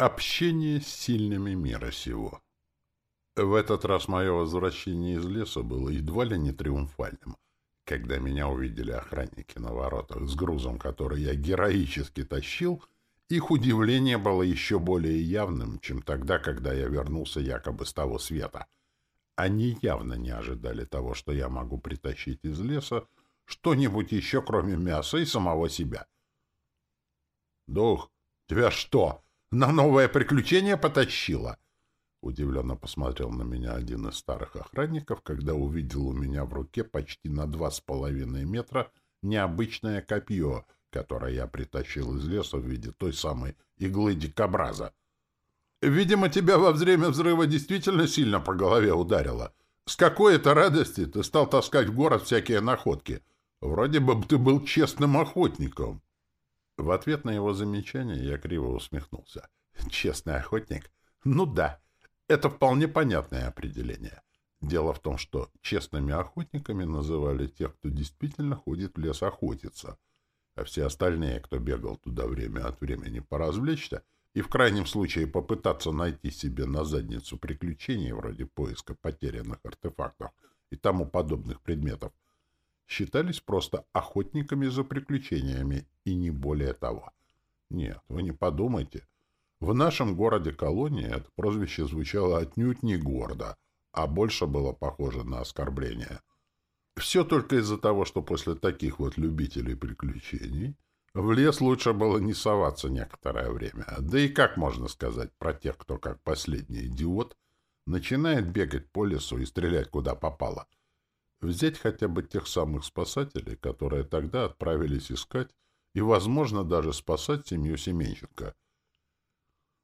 Общение с сильными мира сего. В этот раз мое возвращение из леса было едва ли не триумфальным. Когда меня увидели охранники на воротах с грузом, который я героически тащил, их удивление было еще более явным, чем тогда, когда я вернулся якобы с того света. Они явно не ожидали того, что я могу притащить из леса что-нибудь еще, кроме мяса и самого себя. «Дух, тебя что?» На новое приключение потащила. Удивленно посмотрел на меня один из старых охранников, когда увидел у меня в руке почти на два с половиной метра необычное копье, которое я притащил из леса в виде той самой иглы дикобраза. Видимо, тебя во время взрыва действительно сильно по голове ударило. С какой это радости ты стал таскать в город всякие находки? Вроде бы ты был честным охотником. В ответ на его замечание я криво усмехнулся. Честный охотник? Ну да, это вполне понятное определение. Дело в том, что честными охотниками называли тех, кто действительно ходит в лес охотиться, а все остальные, кто бегал туда время от времени поразвлечься и в крайнем случае попытаться найти себе на задницу приключений вроде поиска потерянных артефактов и тому подобных предметов, считались просто охотниками за приключениями, и не более того. Нет, вы не подумайте. В нашем городе-колонии это прозвище звучало отнюдь не гордо, а больше было похоже на оскорбление. Все только из-за того, что после таких вот любителей приключений в лес лучше было не соваться некоторое время. Да и как можно сказать про тех, кто как последний идиот начинает бегать по лесу и стрелять куда попало — Взять хотя бы тех самых спасателей, которые тогда отправились искать и, возможно, даже спасать семью Семенченко.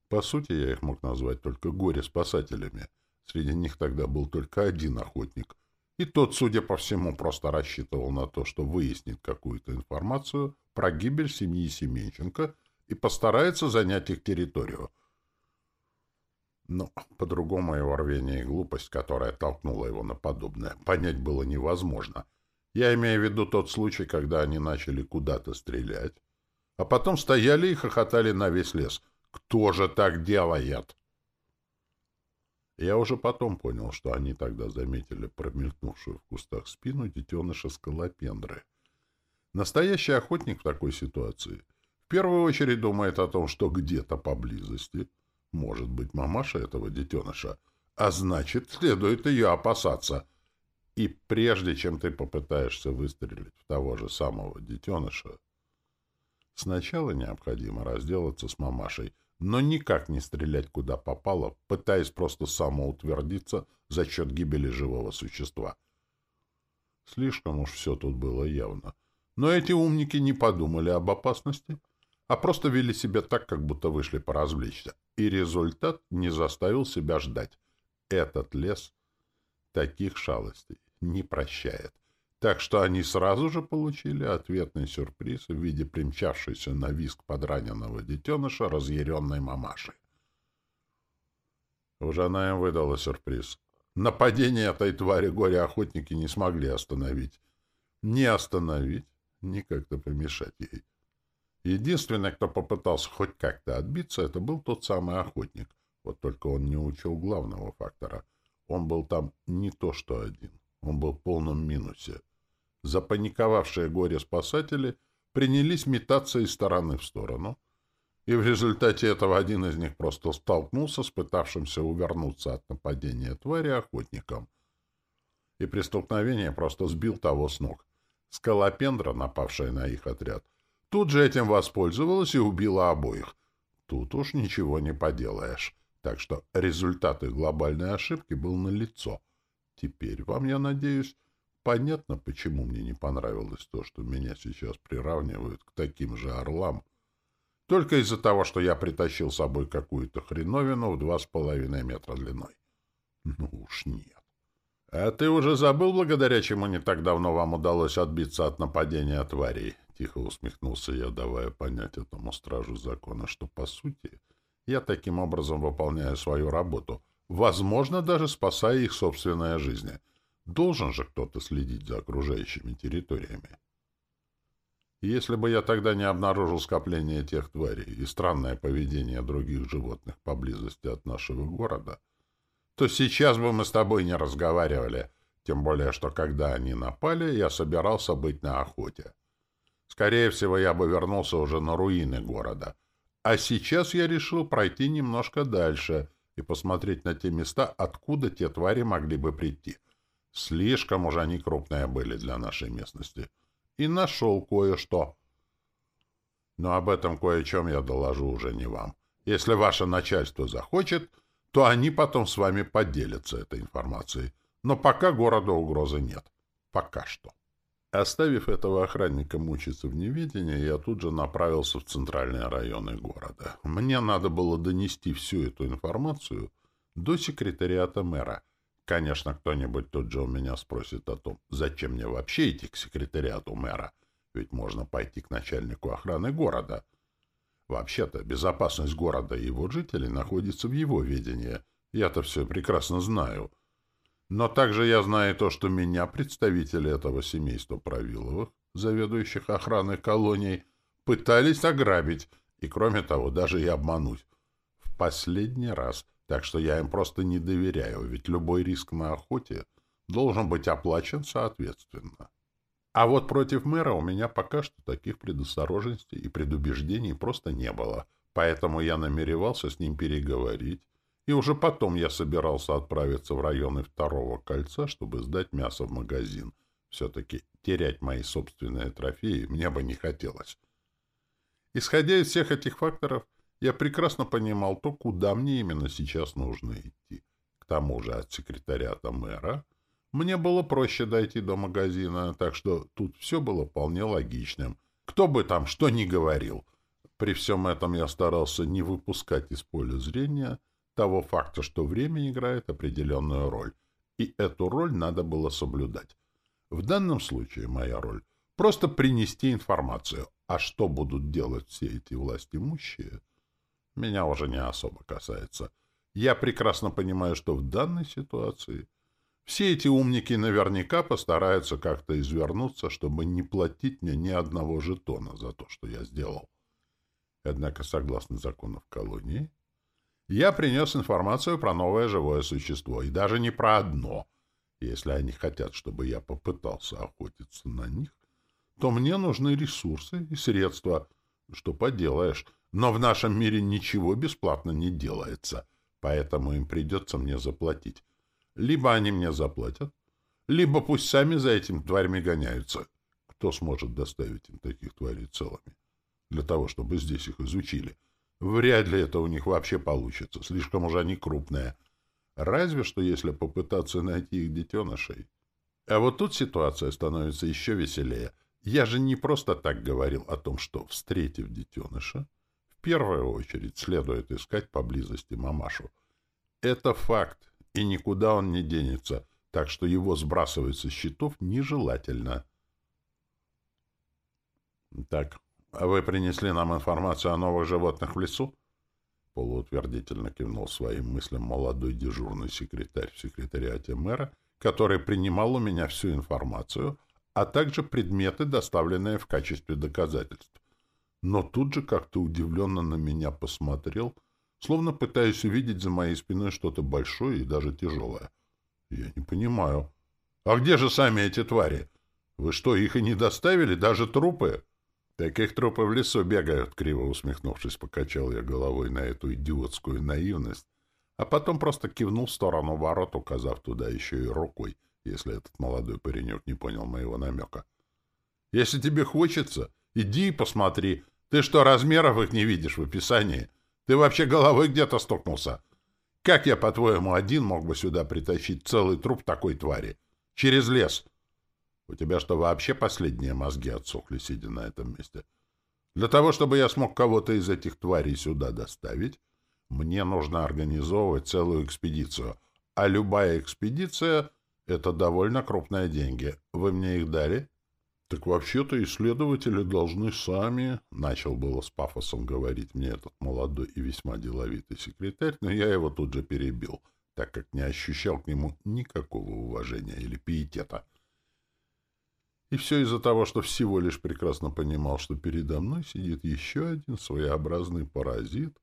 По сути, я их мог назвать только горе-спасателями. Среди них тогда был только один охотник. И тот, судя по всему, просто рассчитывал на то, что выяснит какую-то информацию про гибель семьи Семенченко и постарается занять их территорию — но по-другому его рвение и глупость, которая толкнула его на подобное, понять было невозможно. Я имею в виду тот случай, когда они начали куда-то стрелять, а потом стояли и хохотали на весь лес. Кто же так делает? Я уже потом понял, что они тогда заметили промелькнувшую в кустах спину детеныша скалопендры. Настоящий охотник в такой ситуации в первую очередь думает о том, что где-то поблизости — может быть мамаша этого детеныша, а значит, следует ее опасаться. И прежде чем ты попытаешься выстрелить в того же самого детеныша, сначала необходимо разделаться с мамашей, но никак не стрелять куда попало, пытаясь просто самоутвердиться за счет гибели живого существа. Слишком уж все тут было явно. Но эти умники не подумали об опасности — а просто вели себя так, как будто вышли поразвлечься. И результат не заставил себя ждать. Этот лес таких шалостей не прощает. Так что они сразу же получили ответный сюрприз в виде примчавшейся на виск подраненного детеныша разъяренной мамаши. Уже она им выдала сюрприз. Нападение этой твари горе-охотники не смогли остановить. Не остановить, ни как-то помешать ей. Единственный, кто попытался хоть как-то отбиться, это был тот самый охотник. Вот только он не учел главного фактора. Он был там не то что один. Он был в полном минусе. Запаниковавшие горе-спасатели принялись метаться из стороны в сторону, и в результате этого один из них просто столкнулся с пытавшимся увернуться от нападения твари охотником. И при столкновении просто сбил того с ног. Скалопендра, напавшая на их отряд, Тут же этим воспользовалась и убила обоих. Тут уж ничего не поделаешь. Так что результат их глобальной ошибки был налицо. Теперь вам, я надеюсь, понятно, почему мне не понравилось то, что меня сейчас приравнивают к таким же орлам. Только из-за того, что я притащил с собой какую-то хреновину в два с половиной метра длиной. Ну уж нет. А ты уже забыл, благодаря чему не так давно вам удалось отбиться от нападения тварей? Тихо усмехнулся я, давая понять этому стражу закона, что, по сути, я таким образом выполняю свою работу, возможно, даже спасая их собственные жизни. Должен же кто-то следить за окружающими территориями. Если бы я тогда не обнаружил скопление тех тварей и странное поведение других животных поблизости от нашего города, то сейчас бы мы с тобой не разговаривали, тем более, что когда они напали, я собирался быть на охоте. Скорее всего, я бы вернулся уже на руины города. А сейчас я решил пройти немножко дальше и посмотреть на те места, откуда те твари могли бы прийти. Слишком уж они крупные были для нашей местности. И нашел кое-что. Но об этом кое-чем я доложу уже не вам. Если ваше начальство захочет, то они потом с вами поделятся этой информацией. Но пока города угрозы нет. Пока что. Оставив этого охранника мучиться в неведении, я тут же направился в центральные районы города. Мне надо было донести всю эту информацию до секретариата мэра — Конечно, кто-нибудь тут же у меня спросит о том, зачем мне вообще идти к секретариату мэра, ведь можно пойти к начальнику охраны города. Вообще-то, безопасность города и его жителей находится в его ведении. Я-то все прекрасно знаю. Но также я знаю то, что меня представители этого семейства Правиловых, заведующих охраной колоний, пытались ограбить и, кроме того, даже и обмануть. В последний раз — так что я им просто не доверяю, ведь любой риск на охоте должен быть оплачен соответственно. А вот против мэра у меня пока что таких предосторожностей и предубеждений просто не было, поэтому я намеревался с ним переговорить, и уже потом я собирался отправиться в районы второго кольца, чтобы сдать мясо в магазин. Все-таки терять мои собственные трофеи мне бы не хотелось. Исходя из всех этих факторов, я прекрасно понимал то, куда мне именно сейчас нужно идти. К тому же от секретариата мэра мне было проще дойти до магазина, так что тут все было вполне логичным. Кто бы там что ни говорил. При всем этом я старался не выпускать из поля зрения того факта, что время играет определенную роль, и эту роль надо было соблюдать. В данном случае моя роль — просто принести информацию, а что будут делать все эти власть имущие — меня уже не особо касается. Я прекрасно понимаю, что в данной ситуации все эти умники наверняка постараются как-то извернуться, чтобы не платить мне ни одного жетона за то, что я сделал. Однако, согласно законам колонии, я принес информацию про новое живое существо, и даже не про одно. Если они хотят, чтобы я попытался охотиться на них, то мне нужны ресурсы и средства. Что поделаешь, но в нашем мире ничего бесплатно не делается, поэтому им придется мне заплатить. Либо они мне заплатят, либо пусть сами за этим тварями гоняются. Кто сможет доставить им таких тварей целыми? Для того, чтобы здесь их изучили. Вряд ли это у них вообще получится, слишком уж они крупные. Разве что если попытаться найти их детенышей. А вот тут ситуация становится еще веселее. Я же не просто так говорил о том, что, встретив детеныша, первую очередь следует искать поблизости мамашу. Это факт, и никуда он не денется, так что его сбрасывать со счетов нежелательно. Так, вы принесли нам информацию о новых животных в лесу? Полуутвердительно кивнул своим мыслям молодой дежурный секретарь в секретариате мэра, который принимал у меня всю информацию, а также предметы, доставленные в качестве доказательств но тут же как-то удивленно на меня посмотрел, словно пытаясь увидеть за моей спиной что-то большое и даже тяжелое. Я не понимаю. А где же сами эти твари? Вы что, их и не доставили, даже трупы? Таких трупы в лесу бегают, криво усмехнувшись, покачал я головой на эту идиотскую наивность, а потом просто кивнул в сторону ворот, указав туда еще и рукой, если этот молодой паренек не понял моего намека. Если тебе хочется, иди и посмотри, ты что, размеров их не видишь в описании? Ты вообще головой где-то стукнулся? Как я, по-твоему, один мог бы сюда притащить целый труп такой твари? Через лес. У тебя что, вообще последние мозги отсохли, сидя на этом месте? Для того, чтобы я смог кого-то из этих тварей сюда доставить, мне нужно организовывать целую экспедицию. А любая экспедиция — это довольно крупные деньги. Вы мне их дали? Так вообще-то исследователи должны сами, начал было с пафосом говорить мне этот молодой и весьма деловитый секретарь, но я его тут же перебил, так как не ощущал к нему никакого уважения или пиетета. И все из-за того, что всего лишь прекрасно понимал, что передо мной сидит еще один своеобразный паразит,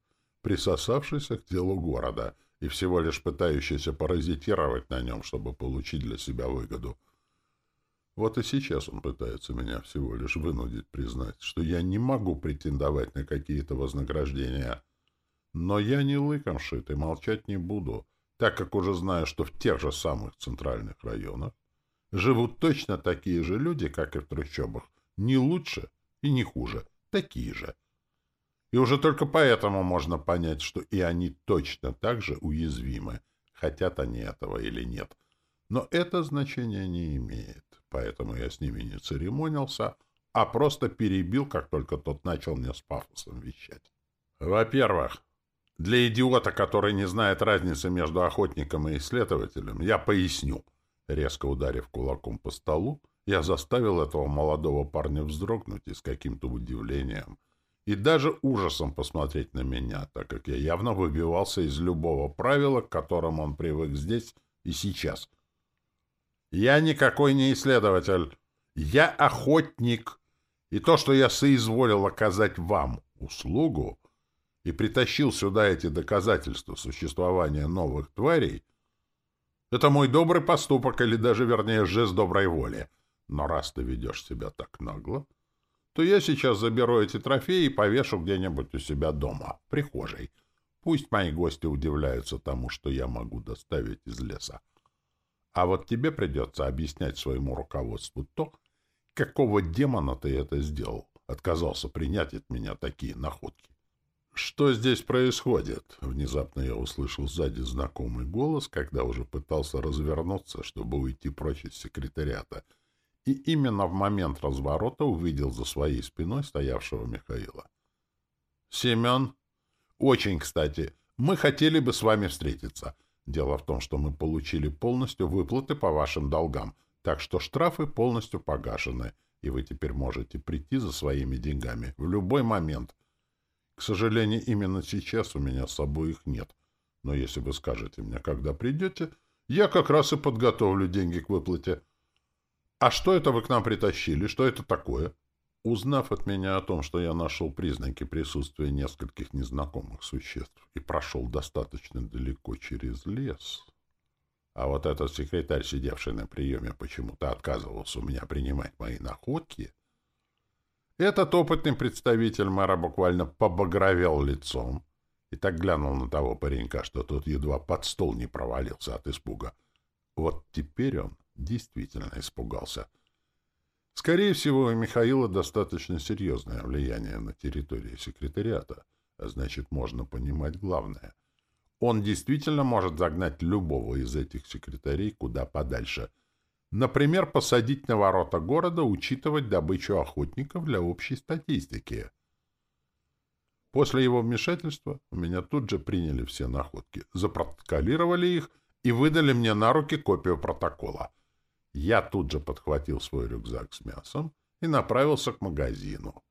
присосавшийся к делу города и всего лишь пытающийся паразитировать на нем, чтобы получить для себя выгоду. Вот и сейчас он пытается меня всего лишь вынудить признать, что я не могу претендовать на какие-то вознаграждения. Но я не лыком шит и молчать не буду, так как уже знаю, что в тех же самых центральных районах живут точно такие же люди, как и в трущобах, не лучше и не хуже, такие же. И уже только поэтому можно понять, что и они точно так же уязвимы, хотят они этого или нет. Но это значение не имеет, поэтому я с ними не церемонился, а просто перебил, как только тот начал мне с пафосом вещать. Во-первых, для идиота, который не знает разницы между охотником и исследователем, я поясню. Резко ударив кулаком по столу, я заставил этого молодого парня вздрогнуть и с каким-то удивлением — и даже ужасом посмотреть на меня, так как я явно выбивался из любого правила, к которому он привык здесь и сейчас. Я никакой не исследователь. Я охотник. И то, что я соизволил оказать вам услугу и притащил сюда эти доказательства существования новых тварей, это мой добрый поступок или даже, вернее, жест доброй воли. Но раз ты ведешь себя так нагло, то я сейчас заберу эти трофеи и повешу где-нибудь у себя дома, в прихожей. Пусть мои гости удивляются тому, что я могу доставить из леса. А вот тебе придется объяснять своему руководству то, какого демона ты это сделал, отказался принять от меня такие находки. «Что здесь происходит?» Внезапно я услышал сзади знакомый голос, когда уже пытался развернуться, чтобы уйти прочь из секретариата — и именно в момент разворота увидел за своей спиной стоявшего Михаила. «Семен? Очень кстати. Мы хотели бы с вами встретиться. Дело в том, что мы получили полностью выплаты по вашим долгам, так что штрафы полностью погашены, и вы теперь можете прийти за своими деньгами в любой момент. К сожалению, именно сейчас у меня с собой их нет. Но если вы скажете мне, когда придете, я как раз и подготовлю деньги к выплате». «А что это вы к нам притащили? Что это такое?» Узнав от меня о том, что я нашел признаки присутствия нескольких незнакомых существ и прошел достаточно далеко через лес, а вот этот секретарь, сидевший на приеме, почему-то отказывался у меня принимать мои находки, этот опытный представитель мэра буквально побагровел лицом и так глянул на того паренька, что тот едва под стол не провалился от испуга. Вот теперь он действительно испугался. Скорее всего, у Михаила достаточно серьезное влияние на территории секретариата, а значит, можно понимать главное. Он действительно может загнать любого из этих секретарей куда подальше. Например, посадить на ворота города, учитывать добычу охотников для общей статистики. После его вмешательства у меня тут же приняли все находки, запротоколировали их и выдали мне на руки копию протокола — я тут же подхватил свой рюкзак с мясом и направился к магазину.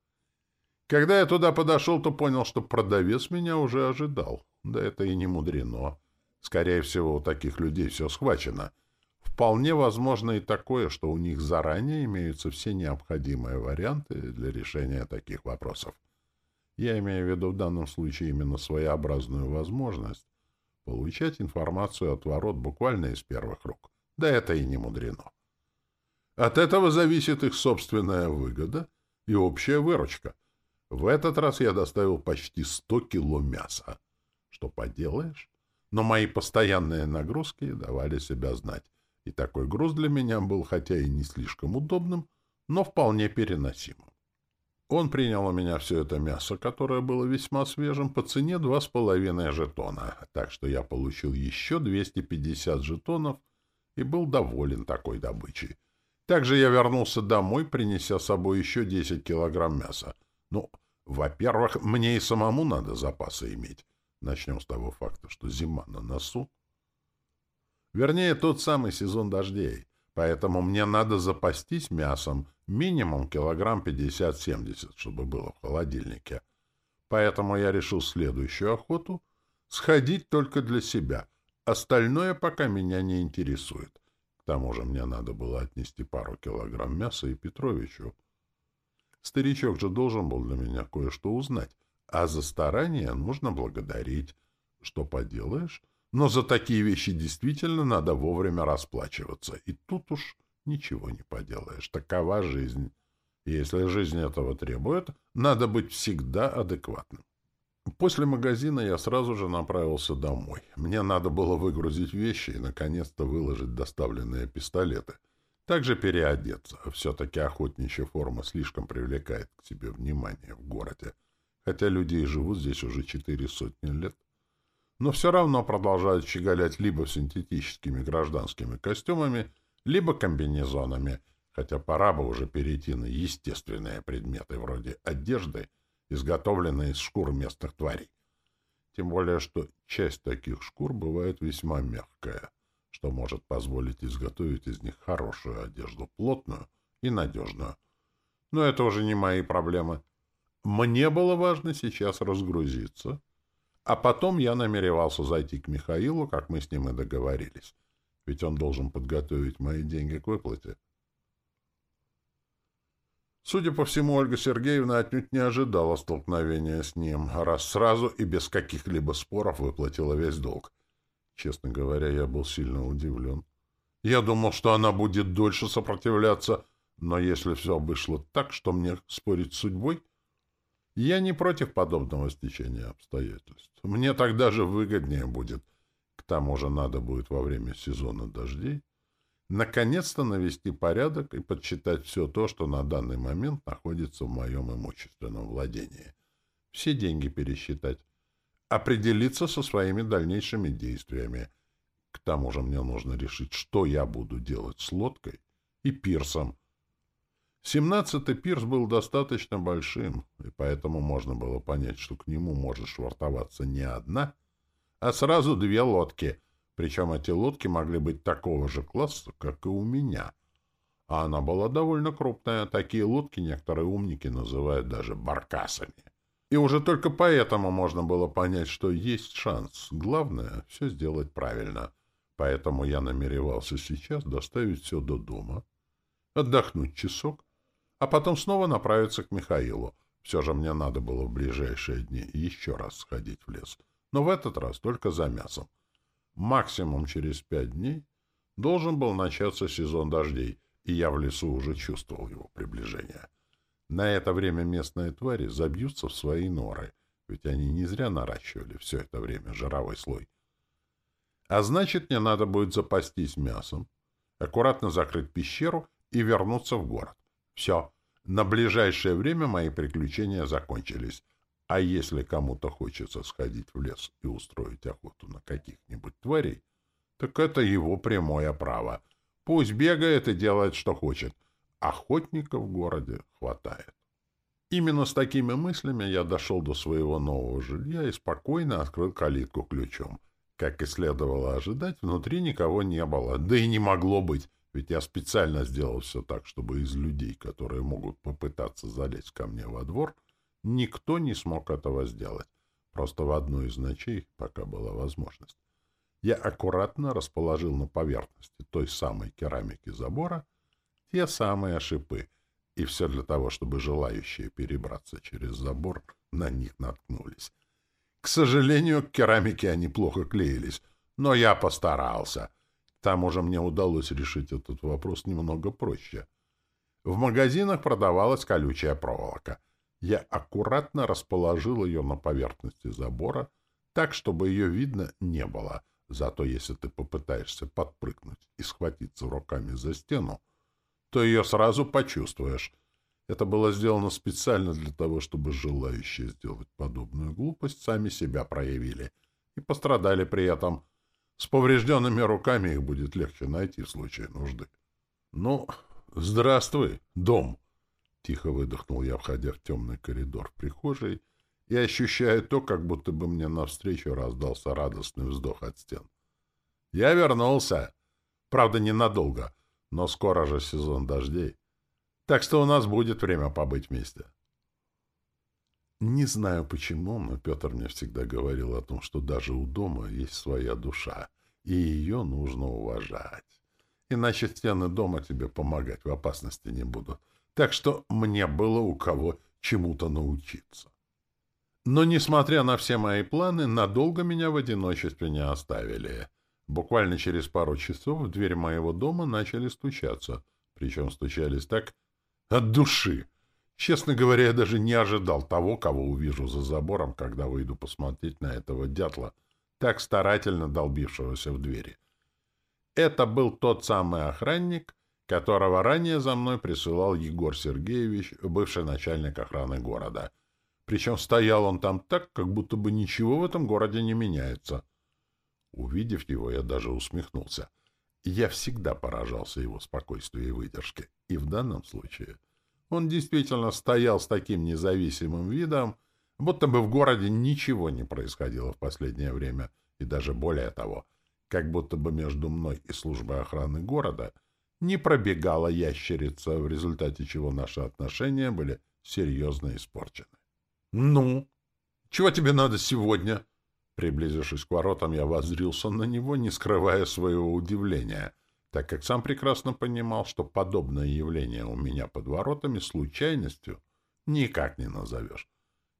Когда я туда подошел, то понял, что продавец меня уже ожидал. Да это и не мудрено. Скорее всего, у таких людей все схвачено. Вполне возможно и такое, что у них заранее имеются все необходимые варианты для решения таких вопросов. Я имею в виду в данном случае именно своеобразную возможность получать информацию от ворот буквально из первых рук. Да это и не мудрено. От этого зависит их собственная выгода и общая выручка. В этот раз я доставил почти 100 кило мяса. Что поделаешь? Но мои постоянные нагрузки давали себя знать. И такой груз для меня был, хотя и не слишком удобным, но вполне переносимым. Он принял у меня все это мясо, которое было весьма свежим, по цене два с половиной жетона, так что я получил еще 250 жетонов — и был доволен такой добычей. Также я вернулся домой, принеся с собой еще 10 килограмм мяса. Ну, во-первых, мне и самому надо запасы иметь. Начнем с того факта, что зима на носу. Вернее, тот самый сезон дождей. Поэтому мне надо запастись мясом минимум килограмм 50-70, чтобы было в холодильнике. Поэтому я решил следующую охоту сходить только для себя — Остальное пока меня не интересует. К тому же мне надо было отнести пару килограмм мяса и Петровичу. Старичок же должен был для меня кое-что узнать, а за старание нужно благодарить. Что поделаешь? Но за такие вещи действительно надо вовремя расплачиваться. И тут уж ничего не поделаешь. Такова жизнь. И если жизнь этого требует, надо быть всегда адекватным. После магазина я сразу же направился домой. Мне надо было выгрузить вещи и, наконец-то, выложить доставленные пистолеты. Также переодеться. Все-таки охотничья форма слишком привлекает к себе внимание в городе. Хотя люди и живут здесь уже четыре сотни лет. Но все равно продолжают щеголять либо синтетическими гражданскими костюмами, либо комбинезонами, хотя пора бы уже перейти на естественные предметы вроде одежды — изготовленные из шкур местных тварей. Тем более, что часть таких шкур бывает весьма мягкая, что может позволить изготовить из них хорошую одежду, плотную и надежную. Но это уже не мои проблемы. Мне было важно сейчас разгрузиться, а потом я намеревался зайти к Михаилу, как мы с ним и договорились, ведь он должен подготовить мои деньги к выплате. Судя по всему, Ольга Сергеевна отнюдь не ожидала столкновения с ним, раз сразу и без каких-либо споров выплатила весь долг. Честно говоря, я был сильно удивлен. Я думал, что она будет дольше сопротивляться, но если все вышло так, что мне спорить с судьбой, я не против подобного стечения обстоятельств. Мне тогда же выгоднее будет. К тому же надо будет во время сезона дождей наконец-то навести порядок и подсчитать все то, что на данный момент находится в моем имущественном владении. Все деньги пересчитать. Определиться со своими дальнейшими действиями. К тому же мне нужно решить, что я буду делать с лодкой и пирсом. Семнадцатый пирс был достаточно большим, и поэтому можно было понять, что к нему может швартоваться не одна, а сразу две лодки — причем эти лодки могли быть такого же класса, как и у меня. А она была довольно крупная. Такие лодки некоторые умники называют даже баркасами. И уже только поэтому можно было понять, что есть шанс. Главное — все сделать правильно. Поэтому я намеревался сейчас доставить все до дома, отдохнуть часок, а потом снова направиться к Михаилу. Все же мне надо было в ближайшие дни еще раз сходить в лес. Но в этот раз только за мясом. Максимум через пять дней должен был начаться сезон дождей, и я в лесу уже чувствовал его приближение. На это время местные твари забьются в свои норы, ведь они не зря наращивали все это время жировой слой. А значит, мне надо будет запастись мясом, аккуратно закрыть пещеру и вернуться в город. Все. На ближайшее время мои приключения закончились. А если кому-то хочется сходить в лес и устроить охоту на каких-нибудь тварей, так это его прямое право. Пусть бегает и делает, что хочет. Охотников в городе хватает. Именно с такими мыслями я дошел до своего нового жилья и спокойно открыл калитку ключом. Как и следовало ожидать, внутри никого не было, да и не могло быть, ведь я специально сделал все так, чтобы из людей, которые могут попытаться залезть ко мне во двор, — Никто не смог этого сделать. Просто в одну из ночей, пока была возможность, я аккуратно расположил на поверхности той самой керамики забора те самые шипы, и все для того, чтобы желающие перебраться через забор на них наткнулись. К сожалению, к керамике они плохо клеились, но я постарался. К тому же мне удалось решить этот вопрос немного проще. В магазинах продавалась колючая проволока — я аккуратно расположил ее на поверхности забора, так, чтобы ее видно не было. Зато если ты попытаешься подпрыгнуть и схватиться руками за стену, то ее сразу почувствуешь. Это было сделано специально для того, чтобы желающие сделать подобную глупость сами себя проявили и пострадали при этом. С поврежденными руками их будет легче найти в случае нужды. Ну, здравствуй, дом! Тихо выдохнул я, входя в темный коридор в прихожей, и ощущая то, как будто бы мне навстречу раздался радостный вздох от стен. Я вернулся. Правда, ненадолго, но скоро же сезон дождей. Так что у нас будет время побыть вместе. Не знаю почему, но Петр мне всегда говорил о том, что даже у дома есть своя душа, и ее нужно уважать. иначе стены дома тебе помогать в опасности не будут. Так что мне было у кого чему-то научиться. Но, несмотря на все мои планы, надолго меня в одиночестве не оставили. Буквально через пару часов в дверь моего дома начали стучаться. Причем стучались так от души. Честно говоря, я даже не ожидал того, кого увижу за забором, когда выйду посмотреть на этого дятла, так старательно долбившегося в двери. Это был тот самый охранник, которого ранее за мной присылал Егор Сергеевич, бывший начальник охраны города. Причем стоял он там так, как будто бы ничего в этом городе не меняется. Увидев его, я даже усмехнулся. Я всегда поражался его спокойствию и выдержке. И в данном случае он действительно стоял с таким независимым видом, будто бы в городе ничего не происходило в последнее время, и даже более того, как будто бы между мной и службой охраны города не пробегала ящерица, в результате чего наши отношения были серьезно испорчены. — Ну? Чего тебе надо сегодня? Приблизившись к воротам, я воззрился на него, не скрывая своего удивления, так как сам прекрасно понимал, что подобное явление у меня под воротами случайностью никак не назовешь.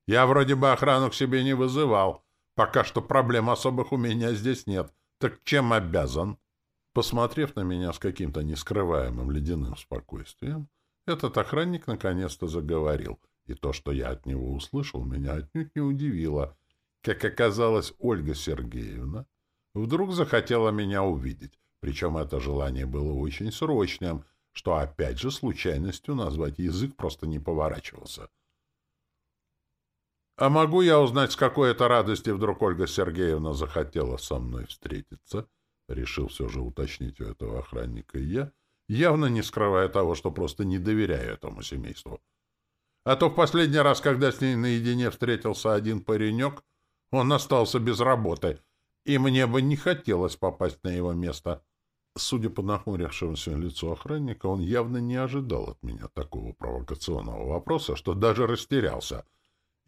Я вроде бы охрану к себе не вызывал. Пока что проблем особых у меня здесь нет. Так чем обязан? Посмотрев на меня с каким-то нескрываемым ледяным спокойствием, этот охранник наконец-то заговорил, и то, что я от него услышал, меня отнюдь не удивило. Как оказалось, Ольга Сергеевна вдруг захотела меня увидеть, причем это желание было очень срочным, что опять же случайностью назвать язык просто не поворачивался — а могу я узнать, с какой это радости вдруг Ольга Сергеевна захотела со мной встретиться? Решил все же уточнить у этого охранника я, явно не скрывая того, что просто не доверяю этому семейству. А то в последний раз, когда с ней наедине встретился один паренек, он остался без работы, и мне бы не хотелось попасть на его место. Судя по нахмурившемуся лицу охранника, он явно не ожидал от меня такого провокационного вопроса, что даже растерялся —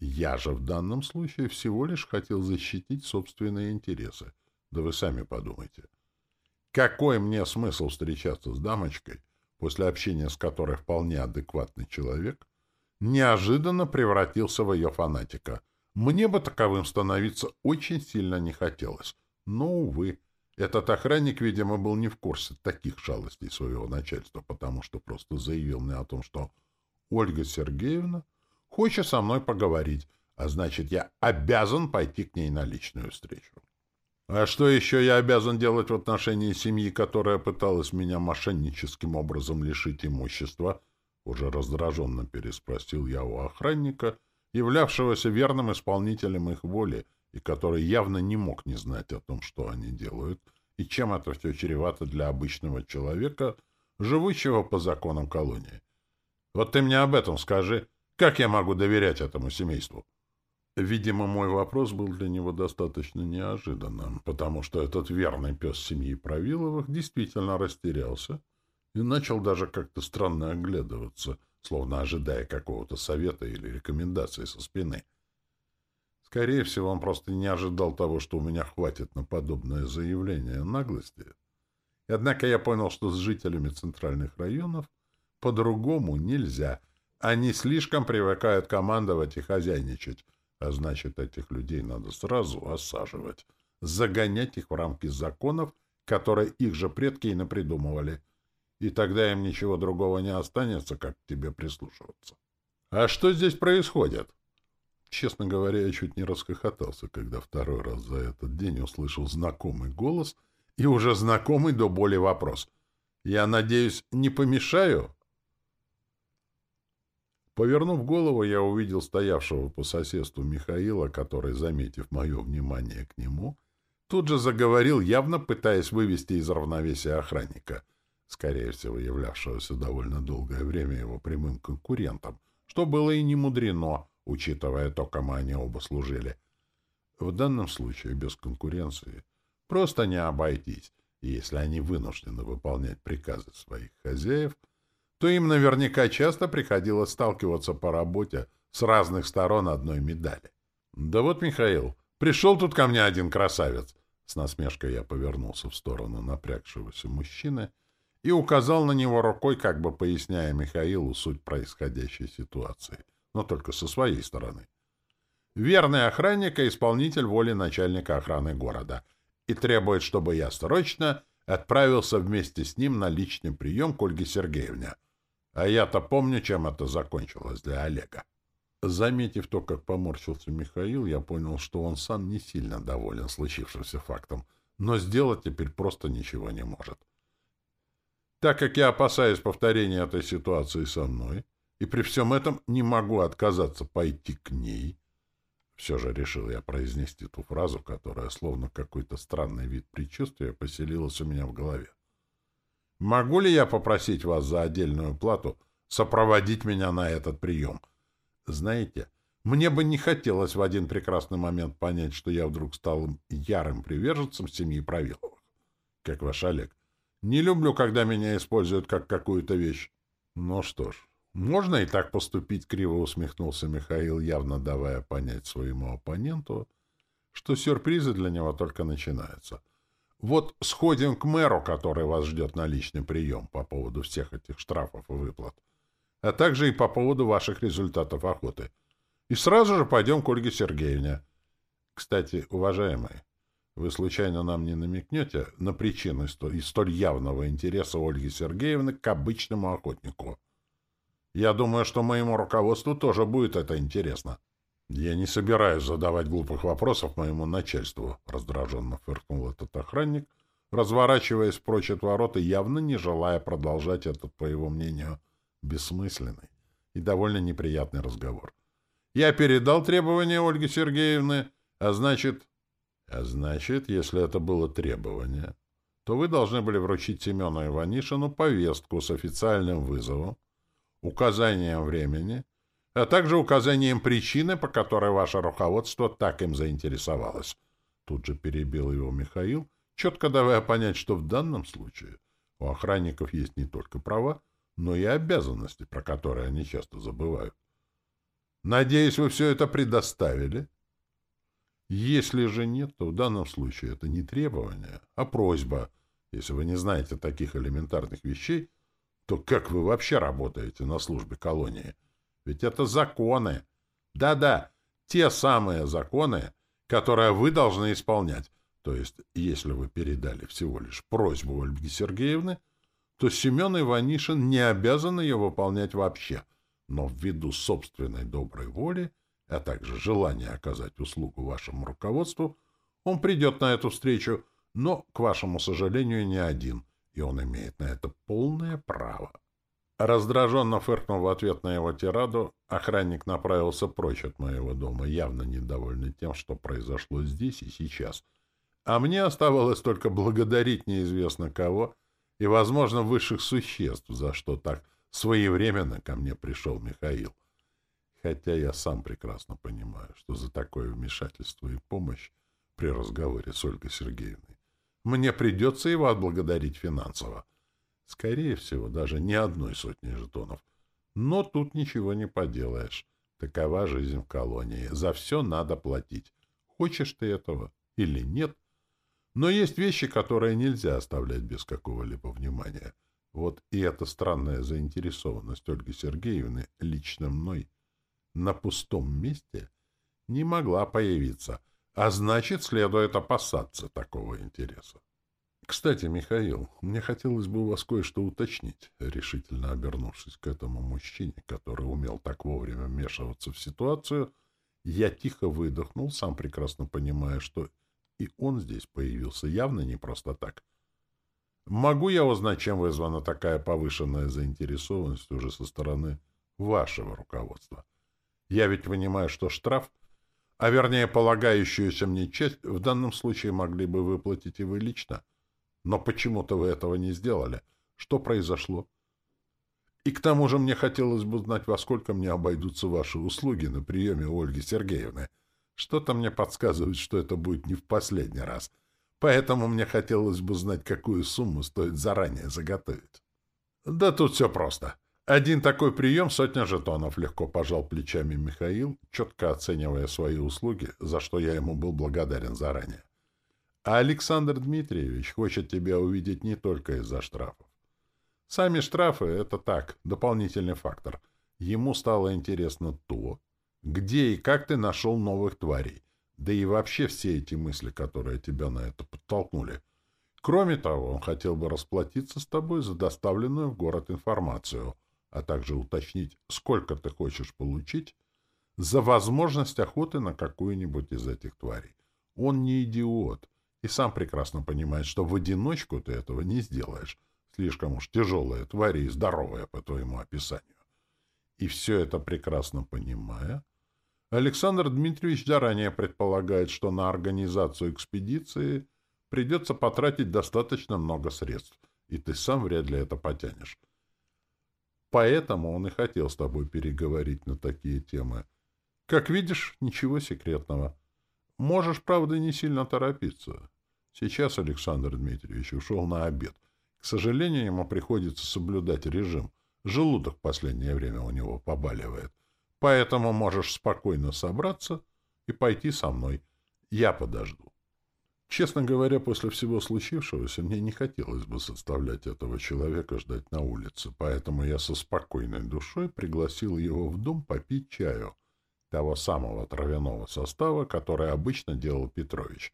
я же в данном случае всего лишь хотел защитить собственные интересы. Да вы сами подумайте. Какой мне смысл встречаться с дамочкой, после общения с которой вполне адекватный человек, неожиданно превратился в ее фанатика? Мне бы таковым становиться очень сильно не хотелось. Но, увы, этот охранник, видимо, был не в курсе таких шалостей своего начальства, потому что просто заявил мне о том, что Ольга Сергеевна Хочет со мной поговорить, а значит, я обязан пойти к ней на личную встречу. А что еще я обязан делать в отношении семьи, которая пыталась меня мошенническим образом лишить имущества? Уже раздраженно переспросил я у охранника, являвшегося верным исполнителем их воли, и который явно не мог не знать о том, что они делают, и чем это все чревато для обычного человека, живущего по законам колонии. Вот ты мне об этом скажи. Как я могу доверять этому семейству? Видимо, мой вопрос был для него достаточно неожиданным, потому что этот верный пес семьи Правиловых действительно растерялся и начал даже как-то странно оглядываться, словно ожидая какого-то совета или рекомендации со спины. Скорее всего, он просто не ожидал того, что у меня хватит на подобное заявление наглости. Однако я понял, что с жителями центральных районов по-другому нельзя — они слишком привыкают командовать и хозяйничать, а значит, этих людей надо сразу осаживать, загонять их в рамки законов, которые их же предки и напридумывали. И тогда им ничего другого не останется, как к тебе прислушиваться. А что здесь происходит? Честно говоря, я чуть не расхохотался, когда второй раз за этот день услышал знакомый голос и уже знакомый до боли вопрос. Я надеюсь, не помешаю? Повернув голову, я увидел стоявшего по соседству Михаила, который, заметив мое внимание к нему, тут же заговорил, явно пытаясь вывести из равновесия охранника, скорее всего, являвшегося довольно долгое время его прямым конкурентом, что было и не мудрено, учитывая то, кому они оба служили. В данном случае без конкуренции просто не обойтись, и если они вынуждены выполнять приказы своих хозяев — то им наверняка часто приходилось сталкиваться по работе с разных сторон одной медали. «Да вот, Михаил, пришел тут ко мне один красавец!» С насмешкой я повернулся в сторону напрягшегося мужчины и указал на него рукой, как бы поясняя Михаилу суть происходящей ситуации, но только со своей стороны. Верный охранник и исполнитель воли начальника охраны города и требует, чтобы я срочно отправился вместе с ним на личный прием к Ольге Сергеевне. А я-то помню, чем это закончилось для Олега. Заметив то, как поморщился Михаил, я понял, что он сам не сильно доволен случившимся фактом, но сделать теперь просто ничего не может. Так как я опасаюсь повторения этой ситуации со мной, и при всем этом не могу отказаться пойти к ней, все же решил я произнести ту фразу, которая, словно какой-то странный вид предчувствия, поселилась у меня в голове. «Могу ли я попросить вас за отдельную плату сопроводить меня на этот прием?» Знаете, мне бы не хотелось в один прекрасный момент понять, что я вдруг стал ярым приверженцем семьи Правиловых. Как ваш Олег. Не люблю, когда меня используют как какую-то вещь. Ну что ж, можно и так поступить, криво усмехнулся Михаил, явно давая понять своему оппоненту, что сюрпризы для него только начинаются. Вот сходим к мэру, который вас ждет на личный прием по поводу всех этих штрафов и выплат а также и по поводу ваших результатов охоты. И сразу же пойдем к Ольге Сергеевне. Кстати, уважаемые, вы случайно нам не намекнете на причины столь, столь явного интереса Ольги Сергеевны к обычному охотнику? Я думаю, что моему руководству тоже будет это интересно. Я не собираюсь задавать глупых вопросов моему начальству, раздраженно фыркнул этот охранник, разворачиваясь прочь от ворот и явно не желая продолжать этот, по его мнению, бессмысленный и довольно неприятный разговор. Я передал требования Ольги Сергеевны, а значит... А значит, если это было требование, то вы должны были вручить Семену Иванишину повестку с официальным вызовом, указанием времени, а также указанием причины, по которой ваше руководство так им заинтересовалось. Тут же перебил его Михаил, четко давая понять, что в данном случае у охранников есть не только права, но и обязанности, про которые они часто забывают. Надеюсь, вы все это предоставили? Если же нет, то в данном случае это не требование, а просьба. Если вы не знаете таких элементарных вещей, то как вы вообще работаете на службе колонии? Ведь это законы. Да-да, те самые законы, которые вы должны исполнять. То есть, если вы передали всего лишь просьбу Ольги Сергеевны, то Семен Иванишин не обязан ее выполнять вообще, но ввиду собственной доброй воли, а также желания оказать услугу вашему руководству, он придет на эту встречу, но, к вашему сожалению, не один, и он имеет на это полное право. Раздраженно фыркнув в ответ на его тираду, охранник направился прочь от моего дома, явно недовольный тем, что произошло здесь и сейчас. А мне оставалось только благодарить неизвестно кого — и, возможно, высших существ, за что так своевременно ко мне пришел Михаил. Хотя я сам прекрасно понимаю, что за такое вмешательство и помощь при разговоре с Ольгой Сергеевной мне придется его отблагодарить финансово. Скорее всего, даже не одной сотни жетонов. Но тут ничего не поделаешь. Такова жизнь в колонии. За все надо платить. Хочешь ты этого или нет, но есть вещи, которые нельзя оставлять без какого-либо внимания. Вот и эта странная заинтересованность Ольги Сергеевны лично мной на пустом месте не могла появиться, а значит, следует опасаться такого интереса. «Кстати, Михаил, мне хотелось бы у вас кое-что уточнить», решительно обернувшись к этому мужчине, который умел так вовремя вмешиваться в ситуацию, я тихо выдохнул, сам прекрасно понимая, что и он здесь появился явно не просто так. Могу я узнать, чем вызвана такая повышенная заинтересованность уже со стороны вашего руководства? Я ведь понимаю, что штраф, а вернее полагающуюся мне честь, в данном случае могли бы выплатить и вы лично. Но почему-то вы этого не сделали. Что произошло? И к тому же мне хотелось бы знать, во сколько мне обойдутся ваши услуги на приеме у Ольги Сергеевны. Что-то мне подсказывает, что это будет не в последний раз. Поэтому мне хотелось бы знать, какую сумму стоит заранее заготовить. Да тут все просто. Один такой прием — сотня жетонов, легко пожал плечами Михаил, четко оценивая свои услуги, за что я ему был благодарен заранее. А Александр Дмитриевич хочет тебя увидеть не только из-за штрафов. Сами штрафы — это так, дополнительный фактор. Ему стало интересно то, где и как ты нашел новых тварей, да и вообще все эти мысли, которые тебя на это подтолкнули. Кроме того, он хотел бы расплатиться с тобой за доставленную в город информацию, а также уточнить, сколько ты хочешь получить за возможность охоты на какую-нибудь из этих тварей. Он не идиот и сам прекрасно понимает, что в одиночку ты этого не сделаешь. Слишком уж тяжелая тварь и здоровая по твоему описанию. И все это прекрасно понимая, Александр Дмитриевич заранее предполагает, что на организацию экспедиции придется потратить достаточно много средств, и ты сам вряд ли это потянешь. Поэтому он и хотел с тобой переговорить на такие темы. Как видишь, ничего секретного. Можешь, правда, не сильно торопиться. Сейчас Александр Дмитриевич ушел на обед. К сожалению, ему приходится соблюдать режим. Желудок в последнее время у него побаливает. Поэтому можешь спокойно собраться и пойти со мной. Я подожду. Честно говоря, после всего случившегося мне не хотелось бы заставлять этого человека ждать на улице, поэтому я со спокойной душой пригласил его в дом попить чаю, того самого травяного состава, который обычно делал Петрович.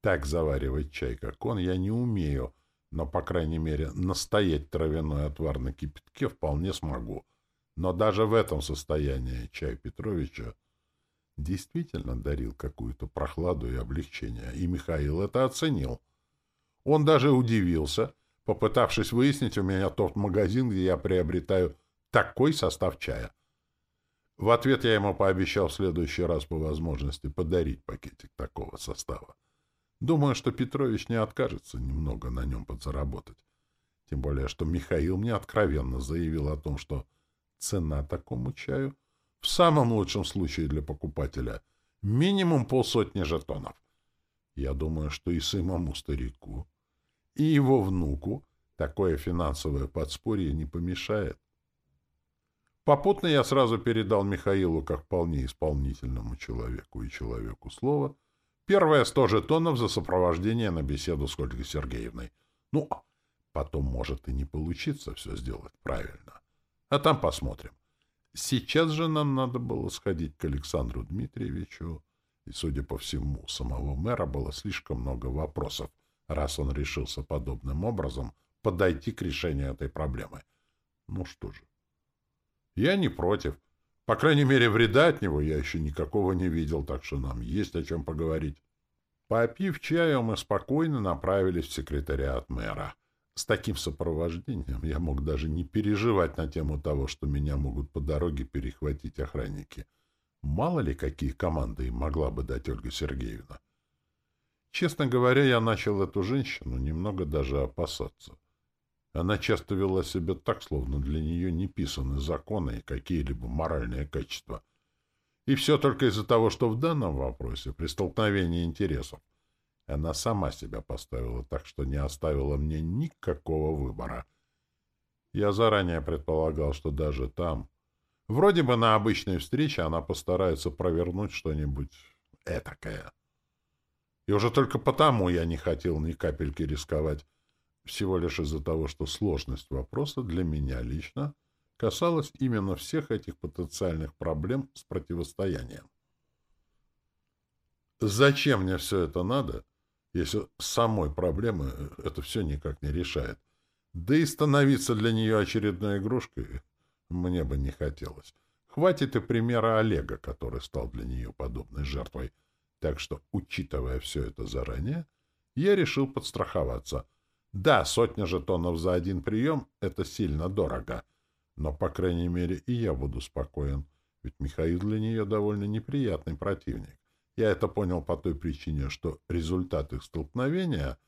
Так заваривать чай, как он, я не умею, но, по крайней мере, настоять травяной отвар на кипятке вполне смогу. Но даже в этом состоянии чай Петровича действительно дарил какую-то прохладу и облегчение, и Михаил это оценил. Он даже удивился, попытавшись выяснить у меня тот магазин, где я приобретаю такой состав чая. В ответ я ему пообещал в следующий раз по возможности подарить пакетик такого состава. Думаю, что Петрович не откажется немного на нем подзаработать. Тем более, что Михаил мне откровенно заявил о том, что Цена такому чаю в самом лучшем случае для покупателя минимум полсотни жетонов. Я думаю, что и самому старику, и его внуку такое финансовое подспорье не помешает. Попутно я сразу передал Михаилу, как вполне исполнительному человеку и человеку слова, первое сто жетонов за сопровождение на беседу с Ольгой Сергеевной. Ну, потом может и не получиться все сделать правильно. А там посмотрим. Сейчас же нам надо было сходить к Александру Дмитриевичу, и, судя по всему, самого мэра было слишком много вопросов, раз он решился подобным образом подойти к решению этой проблемы. Ну что же, я не против. По крайней мере, вреда от него я еще никакого не видел, так что нам есть о чем поговорить. Попив чаю, мы спокойно направились в секретариат мэра. С таким сопровождением я мог даже не переживать на тему того, что меня могут по дороге перехватить охранники. Мало ли, какие команды им могла бы дать Ольга Сергеевна. Честно говоря, я начал эту женщину немного даже опасаться. Она часто вела себя так, словно для нее не писаны законы и какие-либо моральные качества. И все только из-за того, что в данном вопросе при столкновении интересов она сама себя поставила так, что не оставила мне никакого выбора. Я заранее предполагал, что даже там, вроде бы на обычной встрече, она постарается провернуть что-нибудь этакое. И уже только потому я не хотел ни капельки рисковать, всего лишь из-за того, что сложность вопроса для меня лично касалась именно всех этих потенциальных проблем с противостоянием. Зачем мне все это надо, если самой проблемы это все никак не решает. Да и становиться для нее очередной игрушкой мне бы не хотелось. Хватит и примера Олега, который стал для нее подобной жертвой. Так что, учитывая все это заранее, я решил подстраховаться. Да, сотня жетонов за один прием — это сильно дорого. Но, по крайней мере, и я буду спокоен, ведь Михаил для нее довольно неприятный противник. Я это понял по той причине, что результат их столкновения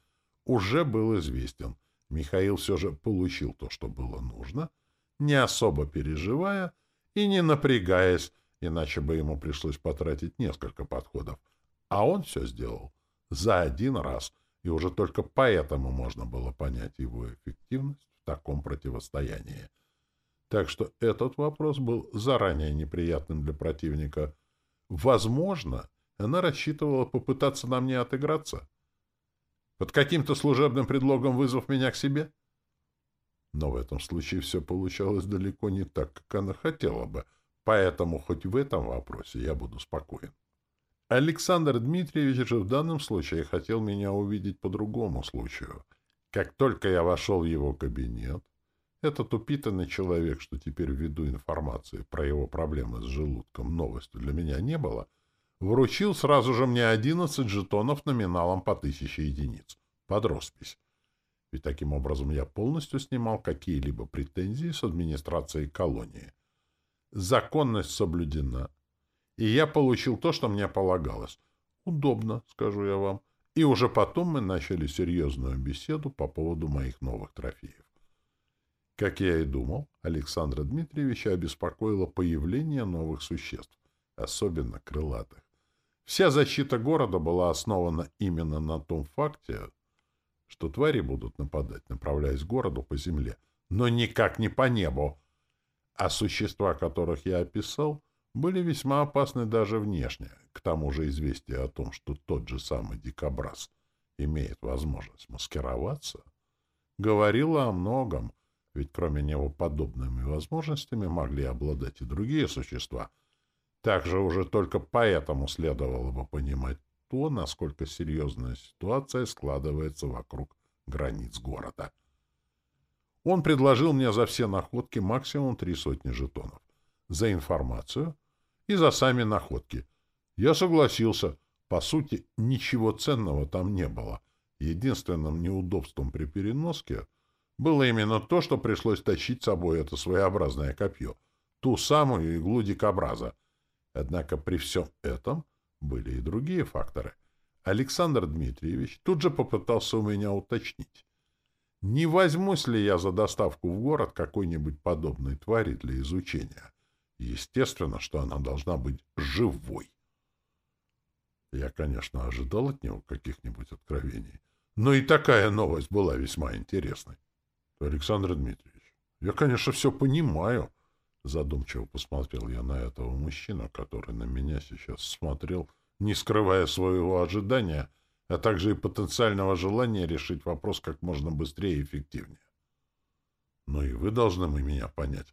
уже был известен. Михаил все же получил то, что было нужно, не особо переживая и не напрягаясь, иначе бы ему пришлось потратить несколько подходов. А он все сделал за один раз, и уже только поэтому можно было понять его эффективность в таком противостоянии. Так что этот вопрос был заранее неприятным для противника. Возможно, она рассчитывала попытаться на мне отыграться. Под каким-то служебным предлогом вызвав меня к себе? Но в этом случае все получалось далеко не так, как она хотела бы, поэтому хоть в этом вопросе я буду спокоен. Александр Дмитриевич же в данном случае хотел меня увидеть по другому случаю. Как только я вошел в его кабинет, этот упитанный человек, что теперь ввиду информации про его проблемы с желудком новостью для меня не было, вручил сразу же мне 11 жетонов номиналом по тысяче единиц под роспись. Ведь таким образом я полностью снимал какие-либо претензии с администрацией колонии. Законность соблюдена, и я получил то, что мне полагалось. Удобно, скажу я вам. И уже потом мы начали серьезную беседу по поводу моих новых трофеев. Как я и думал, Александра Дмитриевича обеспокоило появление новых существ, особенно крылатых. Вся защита города была основана именно на том факте, что твари будут нападать, направляясь к городу по земле, но никак не по небу. А существа, которых я описал, были весьма опасны даже внешне. К тому же известие о том, что тот же самый дикобраз имеет возможность маскироваться, говорило о многом, ведь кроме него подобными возможностями могли обладать и другие существа. Также уже только поэтому следовало бы понимать то, насколько серьезная ситуация складывается вокруг границ города. Он предложил мне за все находки максимум три сотни жетонов. За информацию и за сами находки. Я согласился. По сути, ничего ценного там не было. Единственным неудобством при переноске было именно то, что пришлось тащить с собой это своеобразное копье, ту самую иглу дикобраза. Однако при всем этом были и другие факторы. Александр Дмитриевич тут же попытался у меня уточнить. Не возьмусь ли я за доставку в город какой-нибудь подобной твари для изучения? Естественно, что она должна быть живой. Я, конечно, ожидал от него каких-нибудь откровений, но и такая новость была весьма интересной. Александр Дмитриевич, я, конечно, все понимаю, Задумчиво посмотрел я на этого мужчину, который на меня сейчас смотрел, не скрывая своего ожидания, а также и потенциального желания решить вопрос как можно быстрее и эффективнее. Но и вы должны меня понять.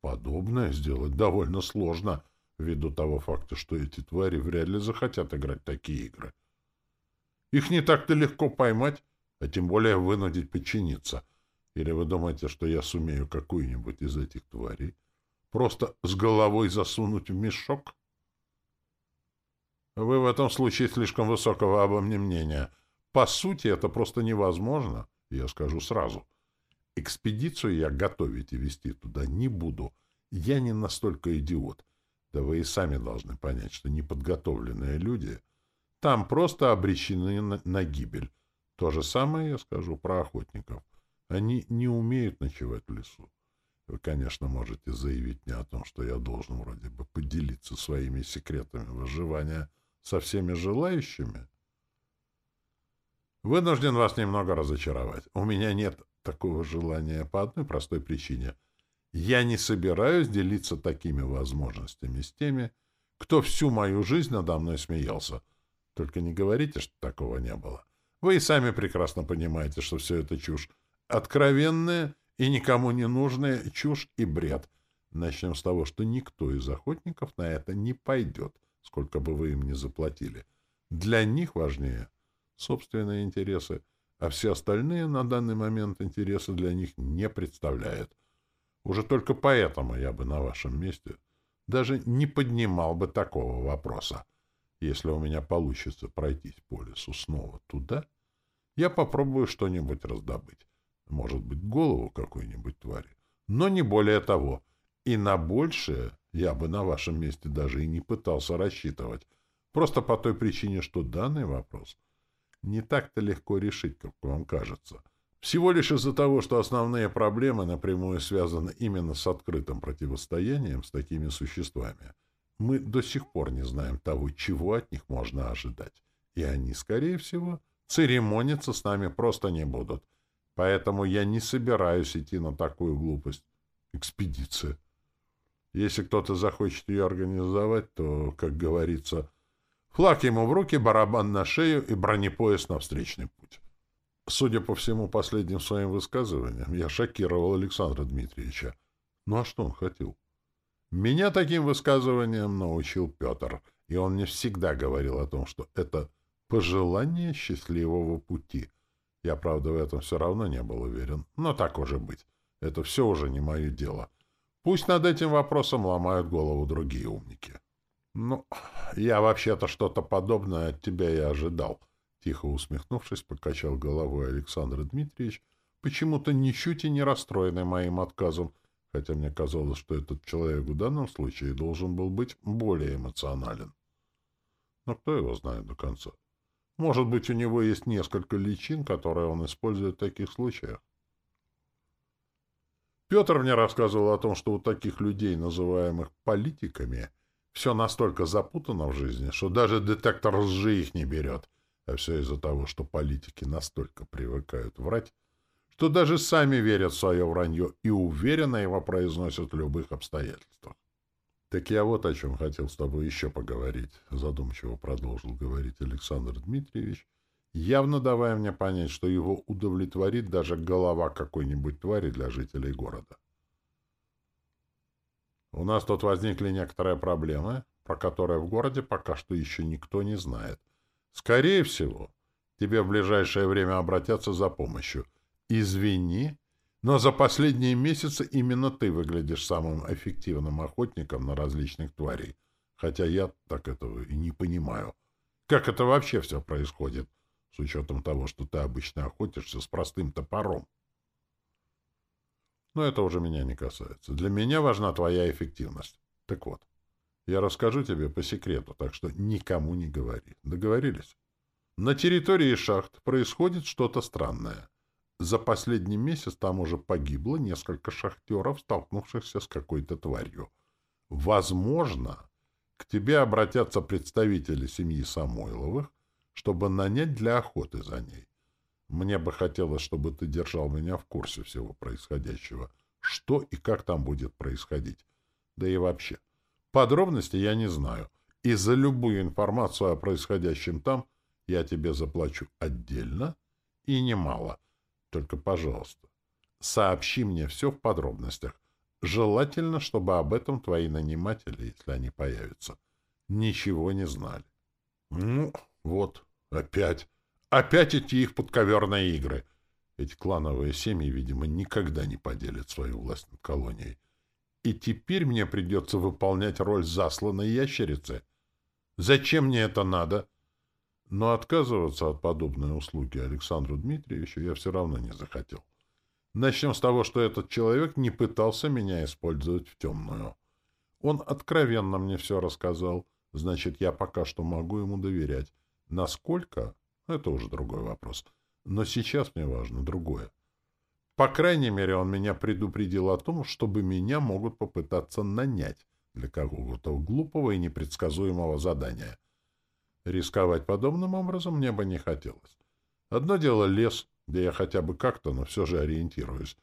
Подобное сделать довольно сложно, ввиду того факта, что эти твари вряд ли захотят играть такие игры. Их не так-то легко поймать, а тем более вынудить подчиниться. Или вы думаете, что я сумею какую-нибудь из этих тварей Просто с головой засунуть в мешок? Вы в этом случае слишком высокого обо мне мнения. По сути, это просто невозможно, я скажу сразу. Экспедицию я готовить и вести туда не буду. Я не настолько идиот. Да вы и сами должны понять, что неподготовленные люди там просто обречены на, на гибель. То же самое я скажу про охотников. Они не умеют ночевать в лесу. Вы, конечно, можете заявить мне о том, что я должен вроде бы поделиться своими секретами выживания со всеми желающими. Вынужден вас немного разочаровать. У меня нет такого желания по одной простой причине. Я не собираюсь делиться такими возможностями с теми, кто всю мою жизнь надо мной смеялся. Только не говорите, что такого не было. Вы и сами прекрасно понимаете, что все это чушь. Откровенная и никому не нужная чушь и бред. Начнем с того, что никто из охотников на это не пойдет, сколько бы вы им ни заплатили. Для них важнее собственные интересы, а все остальные на данный момент интересы для них не представляют. Уже только поэтому я бы на вашем месте даже не поднимал бы такого вопроса. Если у меня получится пройтись по лесу снова туда, я попробую что-нибудь раздобыть. Может быть, голову какой-нибудь твари. Но не более того. И на большее я бы на вашем месте даже и не пытался рассчитывать. Просто по той причине, что данный вопрос не так-то легко решить, как вам кажется. Всего лишь из-за того, что основные проблемы напрямую связаны именно с открытым противостоянием с такими существами. Мы до сих пор не знаем того, чего от них можно ожидать. И они, скорее всего, церемониться с нами просто не будут. Поэтому я не собираюсь идти на такую глупость. Экспедиция. Если кто-то захочет ее организовать, то, как говорится, флаг ему в руки, барабан на шею и бронепояс на встречный путь. Судя по всему последним своим высказываниям, я шокировал Александра Дмитриевича. Ну а что он хотел? Меня таким высказыванием научил Петр, и он мне всегда говорил о том, что это пожелание счастливого пути. Я, правда, в этом все равно не был уверен, но так уже быть. Это все уже не мое дело. Пусть над этим вопросом ломают голову другие умники. Ну, я вообще-то что-то подобное от тебя и ожидал. Тихо усмехнувшись, покачал головой Александр Дмитриевич, почему-то ничуть и не расстроенный моим отказом, хотя мне казалось, что этот человек в данном случае должен был быть более эмоционален. Но кто его знает до конца? Может быть, у него есть несколько личин, которые он использует в таких случаях. Петр мне рассказывал о том, что у таких людей, называемых политиками, все настолько запутано в жизни, что даже детектор лжи их не берет. А все из-за того, что политики настолько привыкают врать, что даже сами верят в свое вранье и уверенно его произносят в любых обстоятельствах. «Так я вот о чем хотел с тобой еще поговорить», — задумчиво продолжил говорить Александр Дмитриевич, явно давая мне понять, что его удовлетворит даже голова какой-нибудь твари для жителей города. У нас тут возникли некоторые проблемы, про которые в городе пока что еще никто не знает. Скорее всего, тебе в ближайшее время обратятся за помощью. Извини, но за последние месяцы именно ты выглядишь самым эффективным охотником на различных тварей. Хотя я так этого и не понимаю. Как это вообще все происходит? с учетом того, что ты обычно охотишься с простым топором. Но это уже меня не касается. Для меня важна твоя эффективность. Так вот, я расскажу тебе по секрету, так что никому не говори. Договорились? На территории шахт происходит что-то странное. За последний месяц там уже погибло несколько шахтеров, столкнувшихся с какой-то тварью. Возможно, к тебе обратятся представители семьи Самойловых, чтобы нанять для охоты за ней. Мне бы хотелось, чтобы ты держал меня в курсе всего происходящего. Что и как там будет происходить. Да и вообще. Подробности я не знаю. И за любую информацию о происходящем там я тебе заплачу отдельно и немало. Только, пожалуйста, сообщи мне все в подробностях. Желательно, чтобы об этом твои наниматели, если они появятся, ничего не знали. Ну, вот, Опять. Опять эти их подковерные игры. Эти клановые семьи, видимо, никогда не поделят свою власть над колонией. И теперь мне придется выполнять роль засланной ящерицы. Зачем мне это надо? Но отказываться от подобной услуги Александру Дмитриевичу я все равно не захотел. Начнем с того, что этот человек не пытался меня использовать в темную. Он откровенно мне все рассказал, значит, я пока что могу ему доверять. Насколько? Это уже другой вопрос. Но сейчас мне важно другое. По крайней мере, он меня предупредил о том, чтобы меня могут попытаться нанять для какого-то глупого и непредсказуемого задания. Рисковать подобным образом мне бы не хотелось. Одно дело лес, где я хотя бы как-то, но все же ориентируюсь.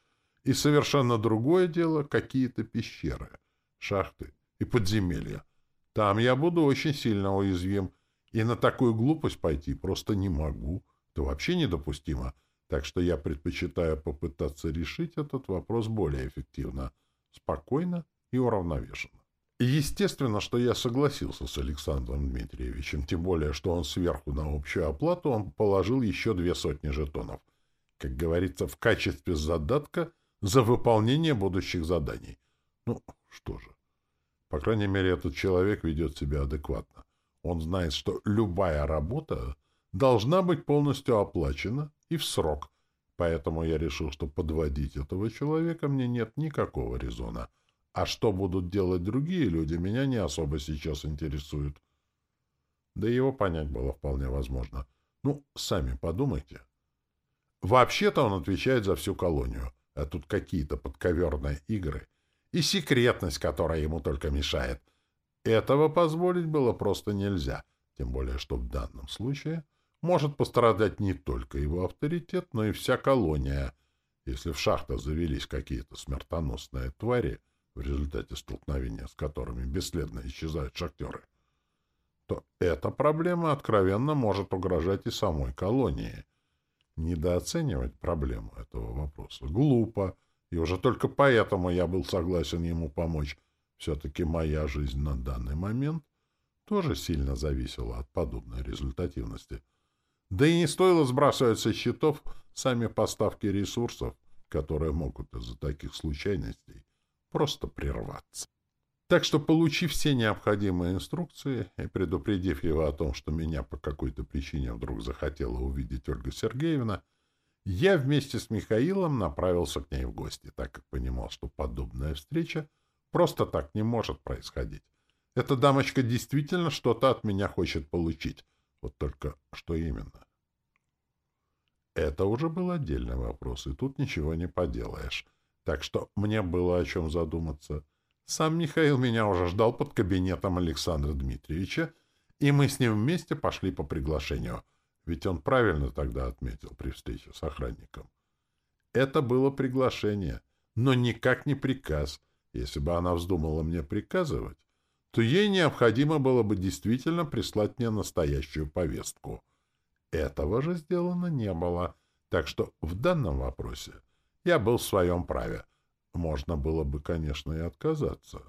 И совершенно другое дело — какие-то пещеры, шахты и подземелья. Там я буду очень сильно уязвим — и на такую глупость пойти просто не могу. Это вообще недопустимо. Так что я предпочитаю попытаться решить этот вопрос более эффективно, спокойно и уравновешенно. Естественно, что я согласился с Александром Дмитриевичем, тем более, что он сверху на общую оплату он положил еще две сотни жетонов. Как говорится, в качестве задатка за выполнение будущих заданий. Ну, что же. По крайней мере, этот человек ведет себя адекватно. Он знает, что любая работа должна быть полностью оплачена и в срок. Поэтому я решил, что подводить этого человека мне нет никакого резона. А что будут делать другие люди, меня не особо сейчас интересует. Да его понять было вполне возможно. Ну, сами подумайте. Вообще-то он отвечает за всю колонию, а тут какие-то подковерные игры и секретность, которая ему только мешает — этого позволить было просто нельзя, тем более что в данном случае может пострадать не только его авторитет, но и вся колония. Если в шахтах завелись какие-то смертоносные твари, в результате столкновения с которыми бесследно исчезают шахтеры, то эта проблема откровенно может угрожать и самой колонии. Недооценивать проблему этого вопроса глупо, и уже только поэтому я был согласен ему помочь. Все-таки моя жизнь на данный момент тоже сильно зависела от подобной результативности. Да и не стоило сбрасывать со счетов сами поставки ресурсов, которые могут из-за таких случайностей просто прерваться. Так что, получив все необходимые инструкции и предупредив его о том, что меня по какой-то причине вдруг захотела увидеть Ольга Сергеевна, я вместе с Михаилом направился к ней в гости, так как понимал, что подобная встреча просто так не может происходить. Эта дамочка действительно что-то от меня хочет получить. Вот только что именно? Это уже был отдельный вопрос, и тут ничего не поделаешь. Так что мне было о чем задуматься. Сам Михаил меня уже ждал под кабинетом Александра Дмитриевича, и мы с ним вместе пошли по приглашению. Ведь он правильно тогда отметил при встрече с охранником. Это было приглашение, но никак не приказ. Если бы она вздумала мне приказывать, то ей необходимо было бы действительно прислать мне настоящую повестку. Этого же сделано не было, так что в данном вопросе я был в своем праве. Можно было бы, конечно, и отказаться.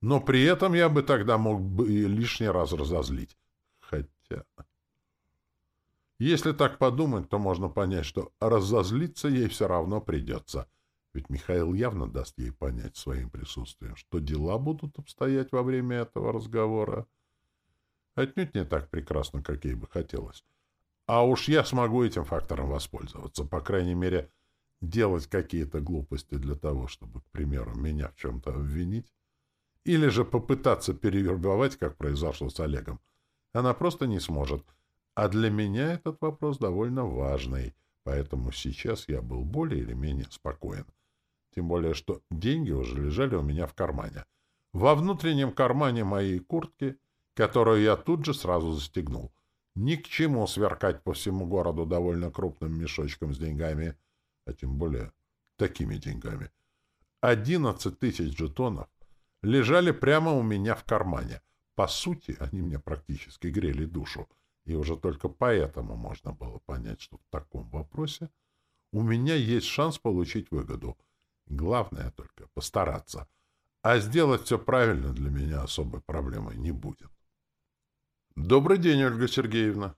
Но при этом я бы тогда мог бы и лишний раз разозлить. Хотя... Если так подумать, то можно понять, что разозлиться ей все равно придется. Ведь Михаил явно даст ей понять своим присутствием, что дела будут обстоять во время этого разговора. Отнюдь не так прекрасно, как ей бы хотелось. А уж я смогу этим фактором воспользоваться, по крайней мере, делать какие-то глупости для того, чтобы, к примеру, меня в чем-то обвинить, или же попытаться перевербовать, как произошло с Олегом. Она просто не сможет. А для меня этот вопрос довольно важный, поэтому сейчас я был более или менее спокоен. Тем более, что деньги уже лежали у меня в кармане. Во внутреннем кармане моей куртки, которую я тут же сразу застегнул. Ни к чему сверкать по всему городу довольно крупным мешочком с деньгами — а тем более такими деньгами. Одиннадцать тысяч жетонов лежали прямо у меня в кармане. По сути, они мне практически грели душу, и уже только поэтому можно было понять, что в таком вопросе у меня есть шанс получить выгоду. Главное только постараться. А сделать все правильно для меня особой проблемой не будет. «Добрый день, Ольга Сергеевна!»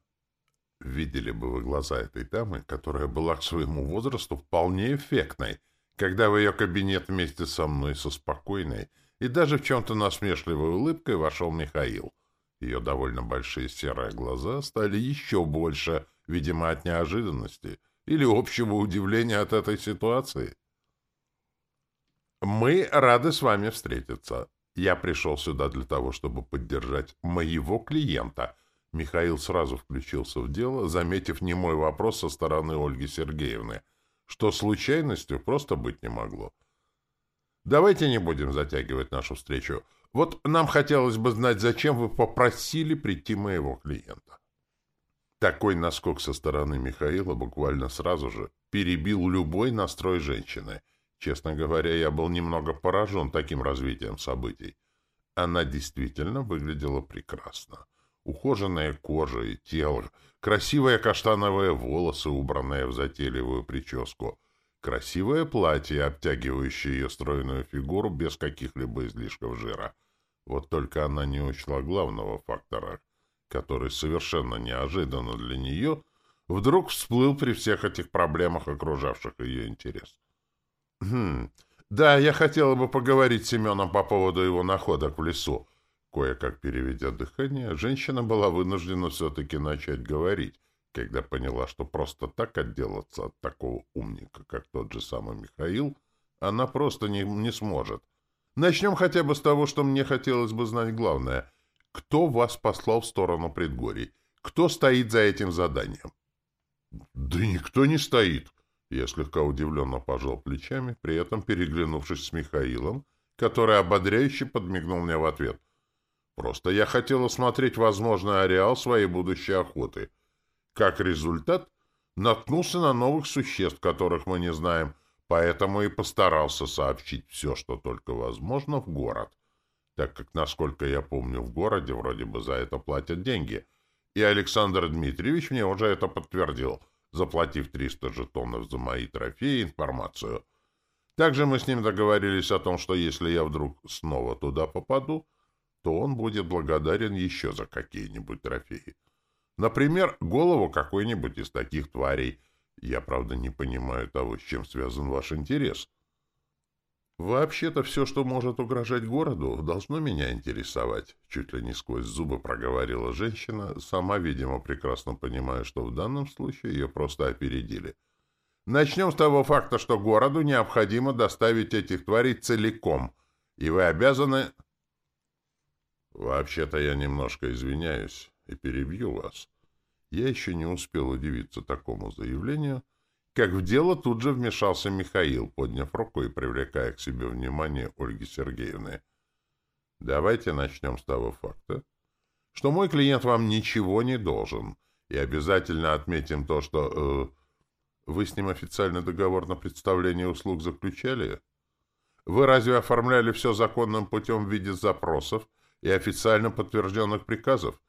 Видели бы вы глаза этой дамы, которая была к своему возрасту вполне эффектной, когда в ее кабинет вместе со мной со спокойной и даже в чем-то насмешливой улыбкой вошел Михаил. Ее довольно большие серые глаза стали еще больше, видимо, от неожиданности или общего удивления от этой ситуации. «Мы рады с вами встретиться. Я пришел сюда для того, чтобы поддержать моего клиента», Михаил сразу включился в дело, заметив немой вопрос со стороны Ольги Сергеевны, что случайностью просто быть не могло. «Давайте не будем затягивать нашу встречу. Вот нам хотелось бы знать, зачем вы попросили прийти моего клиента». Такой наскок со стороны Михаила буквально сразу же перебил любой настрой женщины. Честно говоря, я был немного поражен таким развитием событий. Она действительно выглядела прекрасно ухоженная кожа и тело, красивые каштановые волосы, убранные в затейливую прическу, красивое платье, обтягивающее ее стройную фигуру без каких-либо излишков жира. Вот только она не учла главного фактора, который совершенно неожиданно для нее вдруг всплыл при всех этих проблемах, окружавших ее интерес. «Хм, да, я хотела бы поговорить с Семеном по поводу его находок в лесу. Кое-как переведя дыхание, женщина была вынуждена все-таки начать говорить, когда поняла, что просто так отделаться от такого умника, как тот же самый Михаил, она просто не, не сможет. Начнем хотя бы с того, что мне хотелось бы знать главное. Кто вас послал в сторону предгорий? Кто стоит за этим заданием? — Да никто не стоит. Я слегка удивленно пожал плечами, при этом переглянувшись с Михаилом, который ободряюще подмигнул мне в ответ. Просто я хотел осмотреть возможный ареал своей будущей охоты. Как результат, наткнулся на новых существ, которых мы не знаем, поэтому и постарался сообщить все, что только возможно, в город, так как, насколько я помню, в городе вроде бы за это платят деньги. И Александр Дмитриевич мне уже это подтвердил. заплатив 300 жетонов за мои трофеи и информацию. Также мы с ним договорились о том, что если я вдруг снова туда попаду, то он будет благодарен еще за какие-нибудь трофеи. Например, голову какой-нибудь из таких тварей. Я, правда, не понимаю того, с чем связан ваш интерес. Вообще-то все, что может угрожать городу, должно меня интересовать. Чуть ли не сквозь зубы проговорила женщина, сама, видимо, прекрасно понимая, что в данном случае ее просто опередили. Начнем с того факта, что городу необходимо доставить этих тварей целиком, и вы обязаны... Вообще-то я немножко извиняюсь и перебью вас. Я еще не успел удивиться такому заявлению, как в дело тут же вмешался Михаил, подняв руку и привлекая к себе внимание Ольги Сергеевны. Давайте начнем с того факта, что мой клиент вам ничего не должен, и обязательно отметим то, что... Э, вы с ним официальный договор на представление услуг заключали? Вы разве оформляли все законным путем в виде запросов и официально подтвержденных приказов?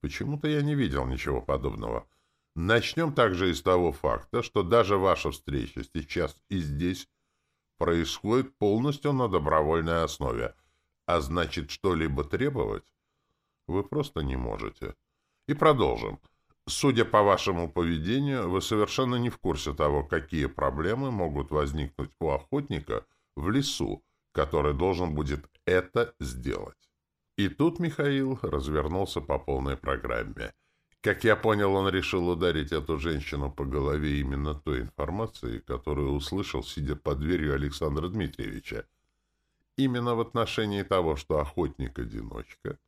Почему-то я не видел ничего подобного. Начнем также из того факта, что даже ваша встреча сейчас и здесь происходит полностью на добровольной основе, а значит, что-либо требовать вы просто не можете. И продолжим. Судя по вашему поведению, вы совершенно не в курсе того, какие проблемы могут возникнуть у охотника в лесу, который должен будет это сделать. И тут Михаил развернулся по полной программе. Как я понял, он решил ударить эту женщину по голове именно той информацией, которую услышал, сидя под дверью Александра Дмитриевича. Именно в отношении того, что охотник-одиночка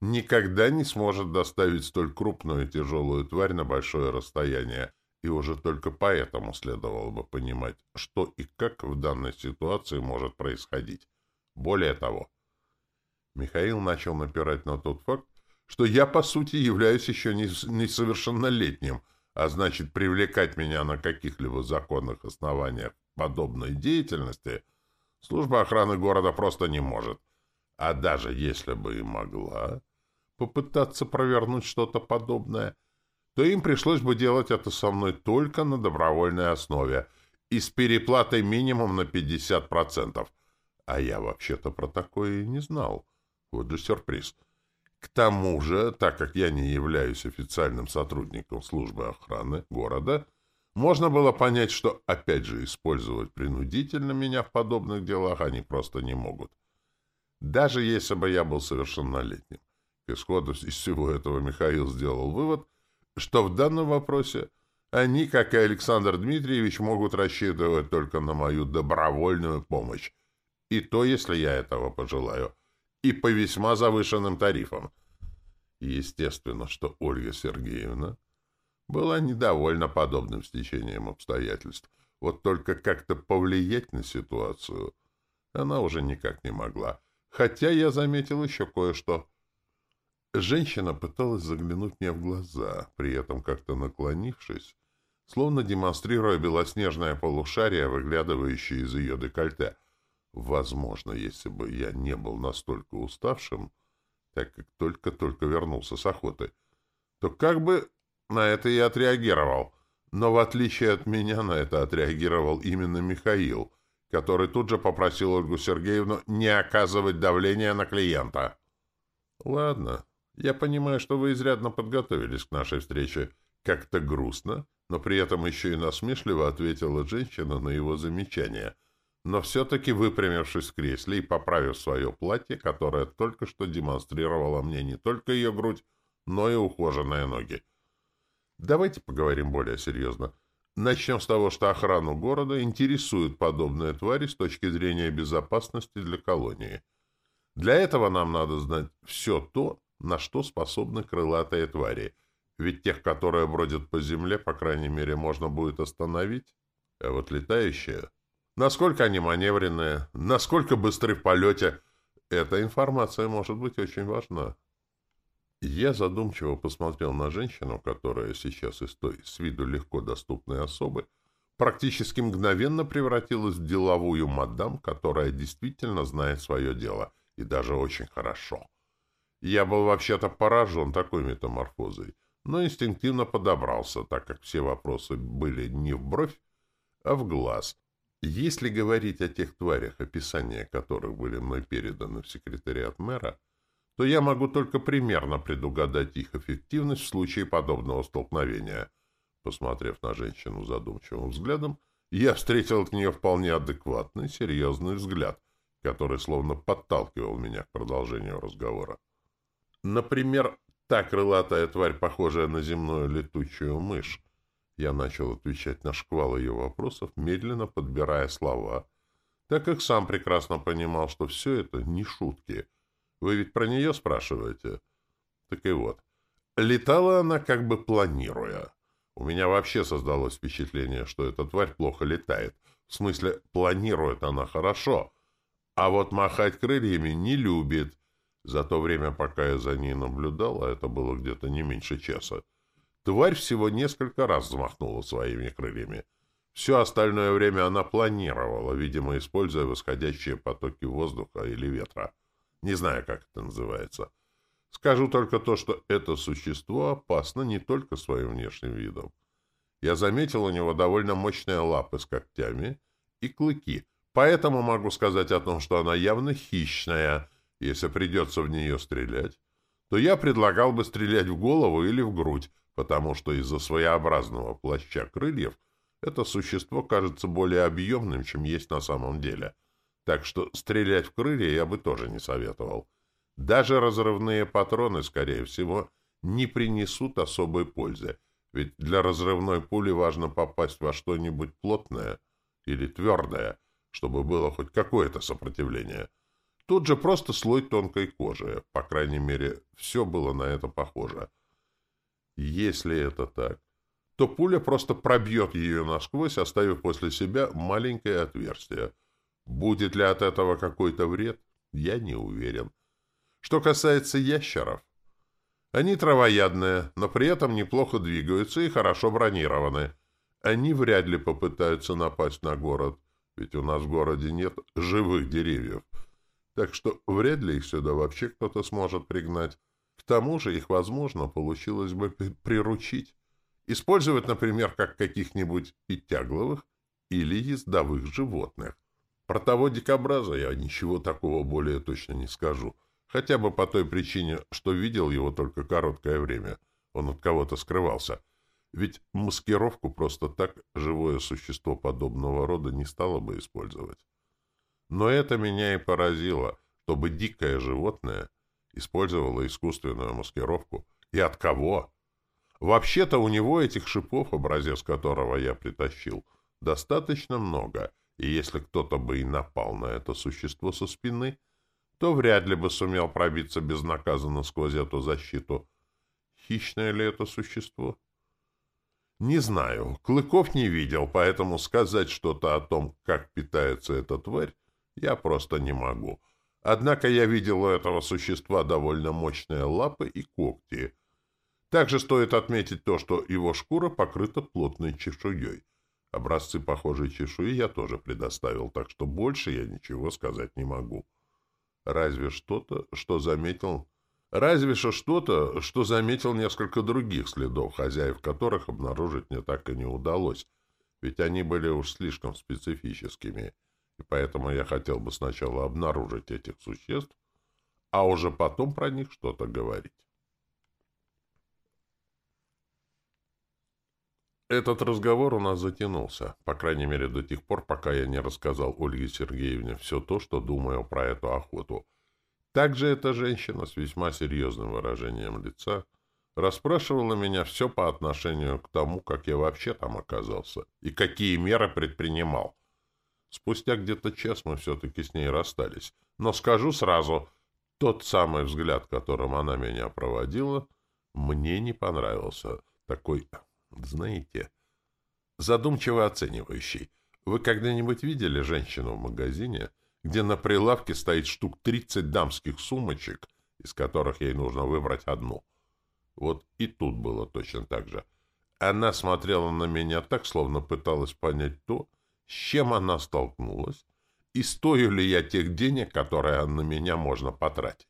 никогда не сможет доставить столь крупную и тяжелую тварь на большое расстояние, и уже только поэтому следовало бы понимать, что и как в данной ситуации может происходить. Более того, Михаил начал напирать на тот факт, что я, по сути, являюсь еще несовершеннолетним, а значит, привлекать меня на каких-либо законных основаниях подобной деятельности служба охраны города просто не может. А даже если бы и могла попытаться провернуть что-то подобное, то им пришлось бы делать это со мной только на добровольной основе и с переплатой минимум на 50%. А я вообще-то про такое и не знал. Вот же сюрприз. К тому же, так как я не являюсь официальным сотрудником службы охраны города, можно было понять, что, опять же, использовать принудительно меня в подобных делах они просто не могут. Даже если бы я был совершеннолетним. К исходу из всего этого Михаил сделал вывод, что в данном вопросе они, как и Александр Дмитриевич, могут рассчитывать только на мою добровольную помощь. И то, если я этого пожелаю и по весьма завышенным тарифам. Естественно, что Ольга Сергеевна была недовольна подобным стечением обстоятельств. Вот только как-то повлиять на ситуацию она уже никак не могла. Хотя я заметил еще кое-что. Женщина пыталась заглянуть мне в глаза, при этом как-то наклонившись, словно демонстрируя белоснежное полушарие, выглядывающее из ее декольте — Возможно, если бы я не был настолько уставшим, так как только-только вернулся с охоты, то как бы на это и отреагировал. Но в отличие от меня на это отреагировал именно Михаил, который тут же попросил Ольгу Сергеевну не оказывать давления на клиента. «Ладно, я понимаю, что вы изрядно подготовились к нашей встрече. Как-то грустно, но при этом еще и насмешливо ответила женщина на его замечание — но все-таки выпрямившись в кресле и поправив свое платье, которое только что демонстрировало мне не только ее грудь, но и ухоженные ноги. Давайте поговорим более серьезно. Начнем с того, что охрану города интересуют подобные твари с точки зрения безопасности для колонии. Для этого нам надо знать все то, на что способны крылатые твари. Ведь тех, которые бродят по земле, по крайней мере, можно будет остановить. А вот летающие насколько они маневренные, насколько быстры в полете. Эта информация может быть очень важна. Я задумчиво посмотрел на женщину, которая сейчас из той с виду легко доступной особы практически мгновенно превратилась в деловую мадам, которая действительно знает свое дело, и даже очень хорошо. Я был вообще-то поражен такой метаморфозой, но инстинктивно подобрался, так как все вопросы были не в бровь, а в глаз. Если говорить о тех тварях, описания которых были мной переданы в секретариат мэра, то я могу только примерно предугадать их эффективность в случае подобного столкновения. Посмотрев на женщину задумчивым взглядом, я встретил от нее вполне адекватный, серьезный взгляд, который словно подталкивал меня к продолжению разговора. Например, та крылатая тварь, похожая на земную летучую мышь. Я начал отвечать на шквал ее вопросов, медленно подбирая слова, так как сам прекрасно понимал, что все это не шутки. Вы ведь про нее спрашиваете? Так и вот. Летала она как бы планируя. У меня вообще создалось впечатление, что эта тварь плохо летает. В смысле, планирует она хорошо. А вот махать крыльями не любит. За то время, пока я за ней наблюдал, а это было где-то не меньше часа, тварь всего несколько раз взмахнула своими крыльями. Все остальное время она планировала, видимо, используя восходящие потоки воздуха или ветра. Не знаю, как это называется. Скажу только то, что это существо опасно не только своим внешним видом. Я заметил у него довольно мощные лапы с когтями и клыки, поэтому могу сказать о том, что она явно хищная — если придется в нее стрелять, то я предлагал бы стрелять в голову или в грудь, потому что из-за своеобразного плаща крыльев это существо кажется более объемным, чем есть на самом деле. Так что стрелять в крылья я бы тоже не советовал. Даже разрывные патроны, скорее всего, не принесут особой пользы, ведь для разрывной пули важно попасть во что-нибудь плотное или твердое, чтобы было хоть какое-то сопротивление — Тут же просто слой тонкой кожи. По крайней мере, все было на это похоже. Если это так, то пуля просто пробьет ее насквозь, оставив после себя маленькое отверстие. Будет ли от этого какой-то вред, я не уверен. Что касается ящеров, они травоядные, но при этом неплохо двигаются и хорошо бронированы. Они вряд ли попытаются напасть на город, ведь у нас в городе нет живых деревьев так что вряд ли их сюда вообще кто-то сможет пригнать. Тому же их, возможно, получилось бы приручить. Использовать, например, как каких-нибудь питтягловых или ездовых животных. Про того дикобраза я ничего такого более точно не скажу. Хотя бы по той причине, что видел его только короткое время. Он от кого-то скрывался. Ведь маскировку просто так живое существо подобного рода не стало бы использовать. Но это меня и поразило, чтобы дикое животное использовало искусственную маскировку. И от кого? Вообще-то у него этих шипов, образец которого я притащил, достаточно много, и если кто-то бы и напал на это существо со спины, то вряд ли бы сумел пробиться безнаказанно сквозь эту защиту. Хищное ли это существо? Не знаю. Клыков не видел, поэтому сказать что-то о том, как питается эта тварь, я просто не могу. Однако я видел у этого существа довольно мощные лапы и когти. Также стоит отметить то, что его шкура покрыта плотной чешуей. Образцы похожей чешуи я тоже предоставил, так что больше я ничего сказать не могу. Разве что-то, что заметил... Разве что что-то, что заметил несколько других следов, хозяев которых обнаружить мне так и не удалось, ведь они были уж слишком специфическими и поэтому я хотел бы сначала обнаружить этих существ, а уже потом про них что-то говорить. Этот разговор у нас затянулся, по крайней мере до тех пор, пока я не рассказал Ольге Сергеевне все то, что думаю про эту охоту. Также эта женщина с весьма серьезным выражением лица расспрашивала меня все по отношению к тому, как я вообще там оказался и какие меры предпринимал. Спустя где-то час мы все-таки с ней расстались. Но скажу сразу, тот самый взгляд, которым она меня проводила, мне не понравился. Такой, знаете, задумчиво оценивающий. Вы когда-нибудь видели женщину в магазине, где на прилавке стоит штук 30 дамских сумочек, из которых ей нужно выбрать одну? Вот и тут было точно так же. Она смотрела на меня так, словно пыталась понять то, с чем она столкнулась и стою ли я тех денег, которые на меня можно потратить.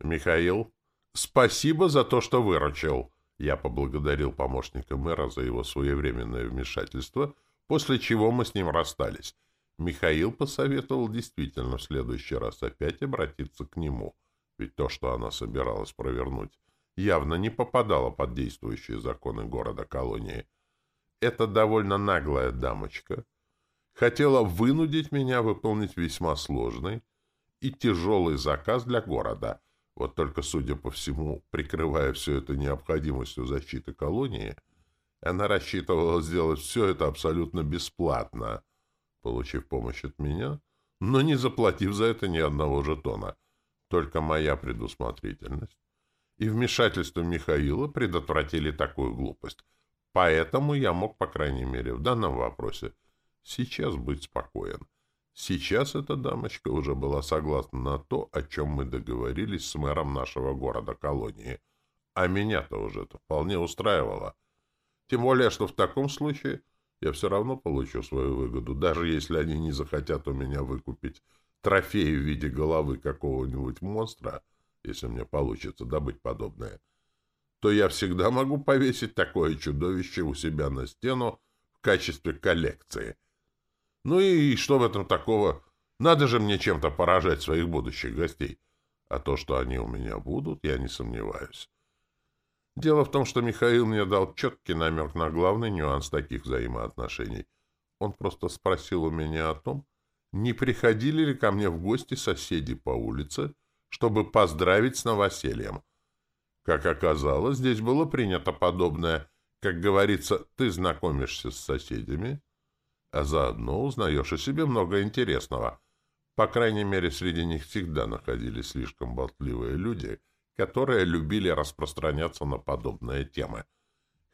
«Михаил?» — «Спасибо за то, что выручил». Я поблагодарил помощника мэра за его своевременное вмешательство, после чего мы с ним расстались. Михаил посоветовал действительно в следующий раз опять обратиться к нему, ведь то, что она собиралась провернуть, явно не попадало под действующие законы города-колонии. Эта довольно наглая дамочка хотела вынудить меня выполнить весьма сложный и тяжелый заказ для города. Вот только, судя по всему, прикрывая все это необходимостью защиты колонии, она рассчитывала сделать все это абсолютно бесплатно, получив помощь от меня, но не заплатив за это ни одного жетона. Только моя предусмотрительность и вмешательство Михаила предотвратили такую глупость. Поэтому я мог, по крайней мере, в данном вопросе сейчас быть спокоен. Сейчас эта дамочка уже была согласна на то, о чем мы договорились с мэром нашего города-колонии. А меня-то уже это вполне устраивало. Тем более, что в таком случае я все равно получу свою выгоду, даже если они не захотят у меня выкупить трофей в виде головы какого-нибудь монстра, если мне получится добыть подобное, то я всегда могу повесить такое чудовище у себя на стену в качестве коллекции — ну и что в этом такого? Надо же мне чем-то поражать своих будущих гостей. А то, что они у меня будут, я не сомневаюсь. Дело в том, что Михаил мне дал четкий намек на главный нюанс таких взаимоотношений. Он просто спросил у меня о том, не приходили ли ко мне в гости соседи по улице, чтобы поздравить с новосельем. Как оказалось, здесь было принято подобное. Как говорится, ты знакомишься с соседями, а заодно узнаешь о себе много интересного. По крайней мере, среди них всегда находились слишком болтливые люди, которые любили распространяться на подобные темы.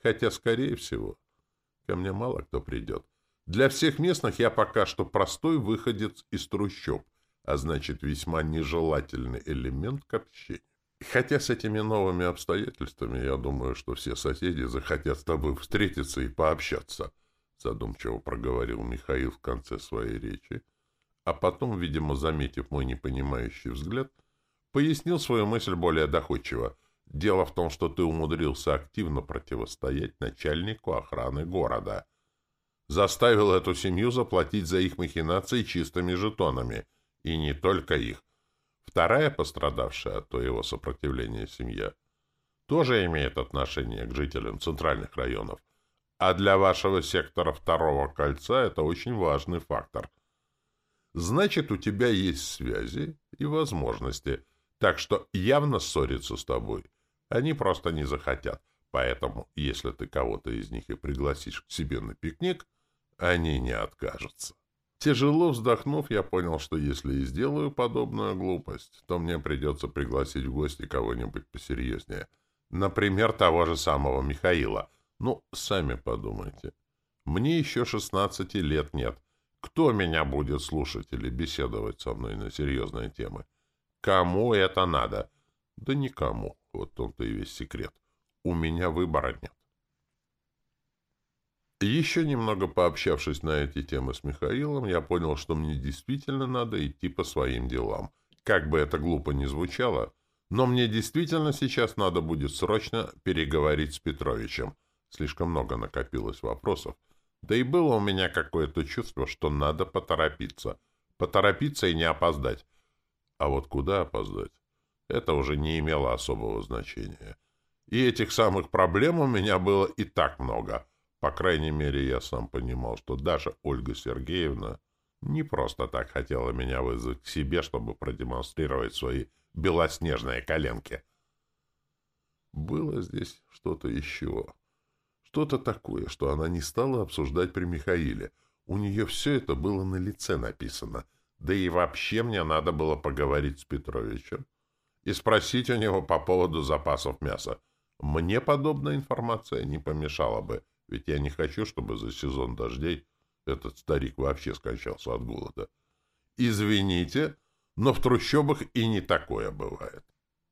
Хотя, скорее всего, ко мне мало кто придет. Для всех местных я пока что простой выходец из трущоб, а значит, весьма нежелательный элемент к общению. Хотя с этими новыми обстоятельствами я думаю, что все соседи захотят с тобой встретиться и пообщаться задумчиво проговорил Михаил в конце своей речи, а потом, видимо, заметив мой непонимающий взгляд, пояснил свою мысль более доходчиво. Дело в том, что ты умудрился активно противостоять начальнику охраны города. Заставил эту семью заплатить за их махинации чистыми жетонами. И не только их. Вторая пострадавшая от твоего сопротивления семья тоже имеет отношение к жителям центральных районов. А для вашего сектора второго кольца это очень важный фактор. Значит, у тебя есть связи и возможности, так что явно ссориться с тобой они просто не захотят. Поэтому, если ты кого-то из них и пригласишь к себе на пикник, они не откажутся. Тяжело вздохнув, я понял, что если и сделаю подобную глупость, то мне придется пригласить в гости кого-нибудь посерьезнее. Например, того же самого Михаила — ну, сами подумайте. Мне еще шестнадцати лет нет. Кто меня будет слушать или беседовать со мной на серьезные темы? Кому это надо? Да никому. Вот он-то и весь секрет. У меня выбора нет. Еще немного пообщавшись на эти темы с Михаилом, я понял, что мне действительно надо идти по своим делам. Как бы это глупо ни звучало, но мне действительно сейчас надо будет срочно переговорить с Петровичем. Слишком много накопилось вопросов. Да и было у меня какое-то чувство, что надо поторопиться. Поторопиться и не опоздать. А вот куда опоздать? Это уже не имело особого значения. И этих самых проблем у меня было и так много. По крайней мере, я сам понимал, что даже Ольга Сергеевна не просто так хотела меня вызвать к себе, чтобы продемонстрировать свои белоснежные коленки. Было здесь что-то еще. Что-то такое, что она не стала обсуждать при Михаиле. У нее все это было на лице написано. Да и вообще мне надо было поговорить с Петровичем и спросить у него по поводу запасов мяса. Мне подобная информация не помешала бы, ведь я не хочу, чтобы за сезон дождей этот старик вообще скончался от голода. Извините, но в трущобах и не такое бывает.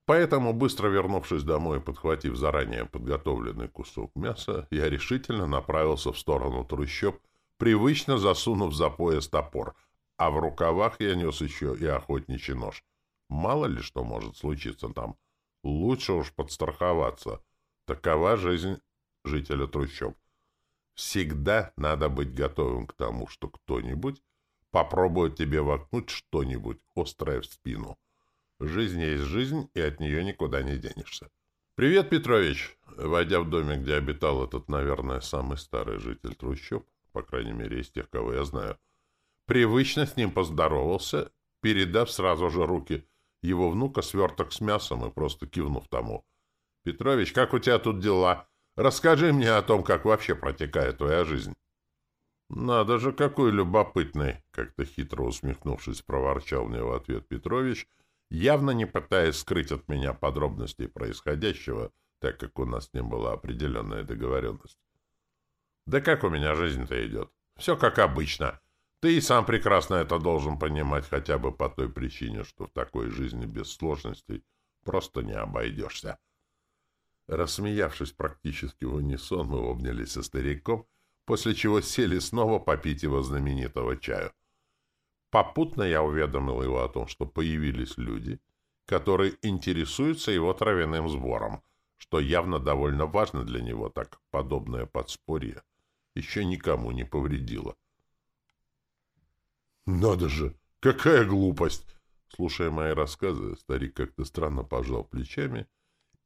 Поэтому, быстро вернувшись домой и подхватив заранее подготовленный кусок мяса, я решительно направился в сторону трущоб, привычно засунув за пояс топор, а в рукавах я нес еще и охотничий нож. Мало ли что может случиться там. Лучше уж подстраховаться. Такова жизнь жителя трущоб. Всегда надо быть готовым к тому, что кто-нибудь попробует тебе воткнуть что-нибудь острое в спину. Жизнь есть жизнь, и от нее никуда не денешься. «Привет, Петрович!» Войдя в домик, где обитал этот, наверное, самый старый житель трущоб, по крайней мере, из тех, кого я знаю, привычно с ним поздоровался, передав сразу же руки его внука сверток с мясом и просто кивнув тому. «Петрович, как у тебя тут дела? Расскажи мне о том, как вообще протекает твоя жизнь». «Надо же, какой любопытный!» — как-то хитро усмехнувшись, проворчал мне в ответ Петрович, явно не пытаясь скрыть от меня подробностей происходящего, так как у нас не была определенная договоренность. «Да как у меня жизнь-то идет? Все как обычно. Ты и сам прекрасно это должен понимать хотя бы по той причине, что в такой жизни без сложностей просто не обойдешься». Рассмеявшись практически в унисон, мы обнялись со стариком, после чего сели снова попить его знаменитого чаю. Попутно я уведомил его о том, что появились люди, которые интересуются его травяным сбором, что явно довольно важно для него, так подобное подспорье еще никому не повредило. «Надо же! Какая глупость!» Слушая мои рассказы, старик как-то странно пожал плечами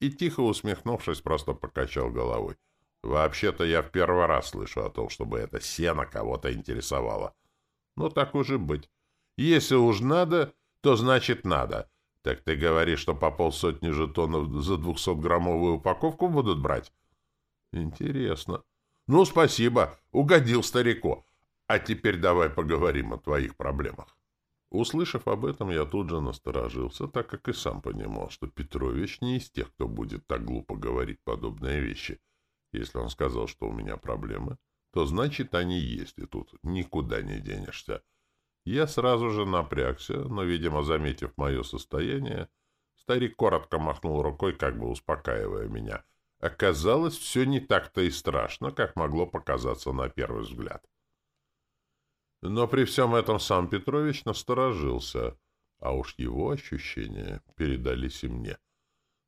и, тихо усмехнувшись, просто покачал головой. «Вообще-то я в первый раз слышу о том, чтобы это сено кого-то интересовало. Но так уже быть. Если уж надо, то значит надо. Так ты говоришь, что по полсотни жетонов за двухсотграммовую упаковку будут брать? Интересно. Ну, спасибо. Угодил старику. А теперь давай поговорим о твоих проблемах. Услышав об этом, я тут же насторожился, так как и сам понимал, что Петрович не из тех, кто будет так глупо говорить подобные вещи. Если он сказал, что у меня проблемы, то значит они есть, и тут никуда не денешься. Я сразу же напрягся, но, видимо, заметив мое состояние, старик коротко махнул рукой, как бы успокаивая меня. Оказалось, все не так-то и страшно, как могло показаться на первый взгляд. Но при всем этом сам Петрович насторожился, а уж его ощущения передались и мне.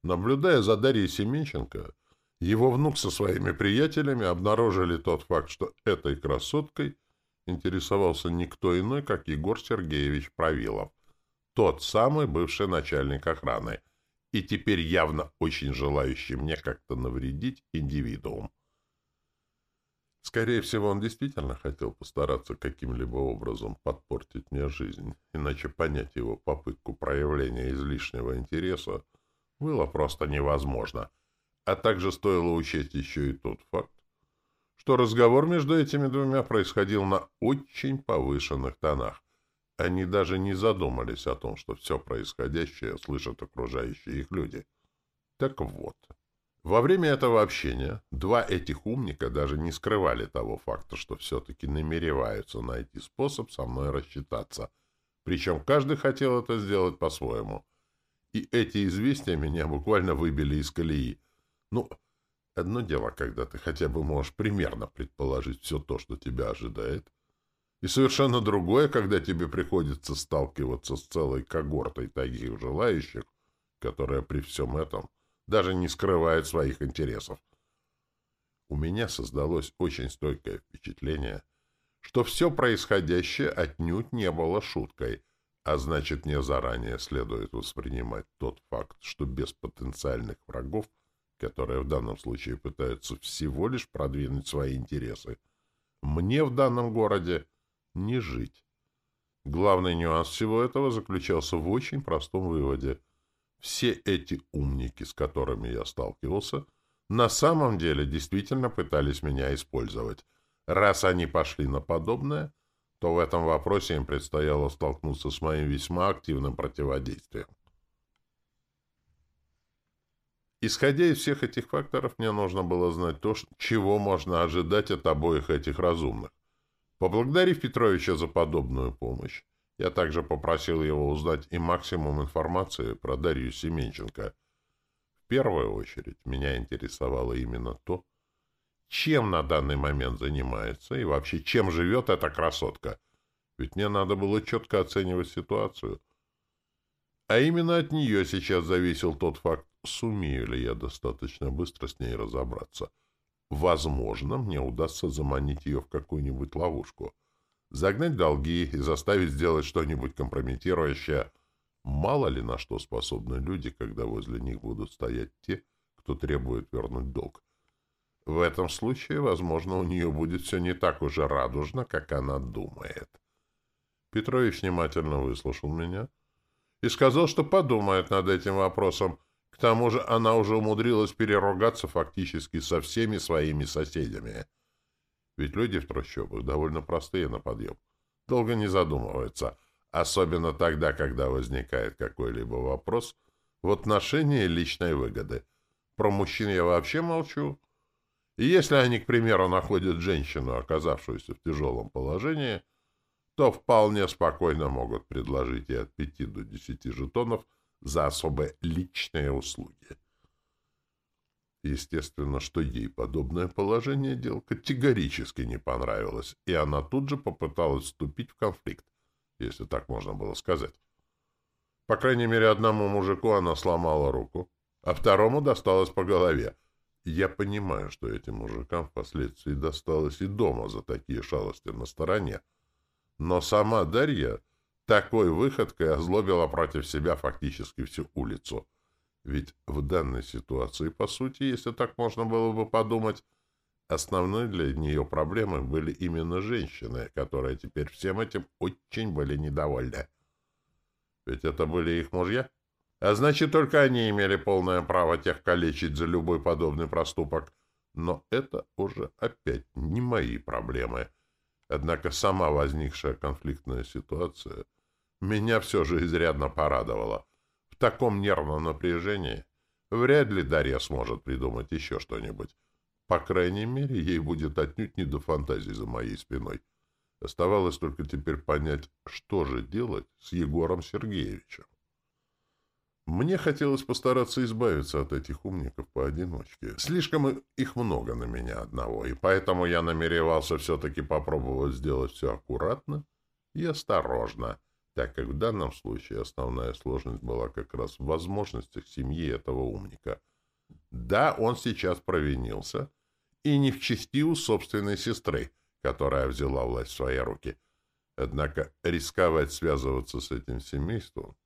Наблюдая за Дарьей Семенченко, его внук со своими приятелями обнаружили тот факт, что этой красоткой — интересовался никто иной, как Егор Сергеевич Правилов, тот самый бывший начальник охраны, и теперь явно очень желающий мне как-то навредить индивидуум. Скорее всего, он действительно хотел постараться каким-либо образом подпортить мне жизнь, иначе понять его попытку проявления излишнего интереса было просто невозможно. А также стоило учесть еще и тот факт, что разговор между этими двумя происходил на очень повышенных тонах. Они даже не задумались о том, что все происходящее слышат окружающие их люди. Так вот, во время этого общения два этих умника даже не скрывали того факта, что все-таки намереваются найти способ со мной рассчитаться. Причем каждый хотел это сделать по-своему. И эти известия меня буквально выбили из колеи. Ну, Одно дело, когда ты хотя бы можешь примерно предположить все то, что тебя ожидает, и совершенно другое, когда тебе приходится сталкиваться с целой когортой таких желающих, которая при всем этом даже не скрывает своих интересов. У меня создалось очень стойкое впечатление, что все происходящее отнюдь не было шуткой, а значит, мне заранее следует воспринимать тот факт, что без потенциальных врагов — которые в данном случае пытаются всего лишь продвинуть свои интересы. Мне в данном городе не жить. Главный нюанс всего этого заключался в очень простом выводе. Все эти умники, с которыми я сталкивался, на самом деле действительно пытались меня использовать. Раз они пошли на подобное, то в этом вопросе им предстояло столкнуться с моим весьма активным противодействием. Исходя из всех этих факторов, мне нужно было знать то, чего можно ожидать от обоих этих разумных. Поблагодарив Петровича за подобную помощь, я также попросил его узнать и максимум информации про Дарью Семенченко. В первую очередь меня интересовало именно то, чем на данный момент занимается и вообще чем живет эта красотка. Ведь мне надо было четко оценивать ситуацию. А именно от нее сейчас зависел тот факт, сумею ли я достаточно быстро с ней разобраться. Возможно, мне удастся заманить ее в какую-нибудь ловушку, загнать долги и заставить сделать что-нибудь компрометирующее. Мало ли на что способны люди, когда возле них будут стоять те, кто требует вернуть долг. В этом случае, возможно, у нее будет все не так уже радужно, как она думает. Петрович внимательно выслушал меня и сказал, что подумает над этим вопросом. К тому же она уже умудрилась переругаться фактически со всеми своими соседями. Ведь люди в трущобах довольно простые на подъем. Долго не задумываются, особенно тогда, когда возникает какой-либо вопрос в отношении личной выгоды. Про мужчин я вообще молчу. И если они, к примеру, находят женщину, оказавшуюся в тяжелом положении, то вполне спокойно могут предложить ей от пяти до десяти жетонов за особо личные услуги. Естественно, что ей подобное положение дел категорически не понравилось, и она тут же попыталась вступить в конфликт, если так можно было сказать. По крайней мере, одному мужику она сломала руку, а второму досталось по голове — я понимаю, что этим мужикам впоследствии досталось и дома за такие шалости на стороне. Но сама Дарья такой выходкой озлобила против себя фактически всю улицу. Ведь в данной ситуации, по сути, если так можно было бы подумать, основной для нее проблемой были именно женщины, которые теперь всем этим очень были недовольны. Ведь это были их мужья. А значит, только они имели полное право тех калечить за любой подобный проступок. Но это уже опять не мои проблемы. Однако сама возникшая конфликтная ситуация меня все же изрядно порадовала. В таком нервном напряжении вряд ли Дарья сможет придумать еще что-нибудь. По крайней мере, ей будет отнюдь не до фантазии за моей спиной. Оставалось только теперь понять, что же делать с Егором Сергеевичем. Мне хотелось постараться избавиться от этих умников поодиночке. Слишком их много на меня одного, и поэтому я намеревался все-таки попробовать сделать все аккуратно и осторожно, так как в данном случае основная сложность была как раз в возможностях семьи этого умника. Да, он сейчас провинился, и не в чести у собственной сестры, которая взяла власть в свои руки. Однако рисковать связываться с этим семейством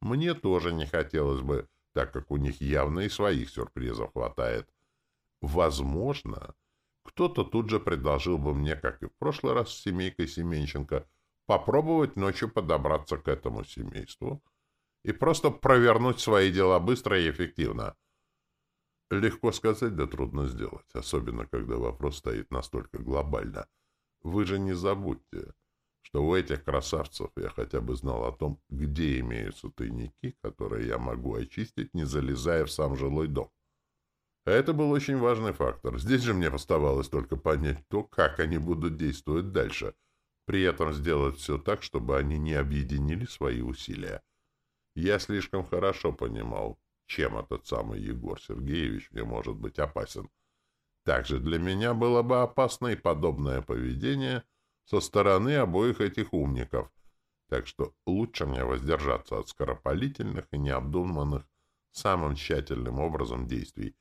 мне тоже не хотелось бы, так как у них явно и своих сюрпризов хватает. Возможно, кто-то тут же предложил бы мне, как и в прошлый раз с семейкой Семенченко, попробовать ночью подобраться к этому семейству и просто провернуть свои дела быстро и эффективно. Легко сказать, да трудно сделать, особенно когда вопрос стоит настолько глобально. Вы же не забудьте, что у этих красавцев я хотя бы знал о том, где имеются тайники, которые я могу очистить, не залезая в сам жилой дом. это был очень важный фактор. Здесь же мне оставалось только понять то, как они будут действовать дальше, при этом сделать все так, чтобы они не объединили свои усилия. Я слишком хорошо понимал, чем этот самый Егор Сергеевич мне может быть опасен. Также для меня было бы опасно и подобное поведение — со стороны обоих этих умников, так что лучше мне воздержаться от скоропалительных и необдуманных самым тщательным образом действий,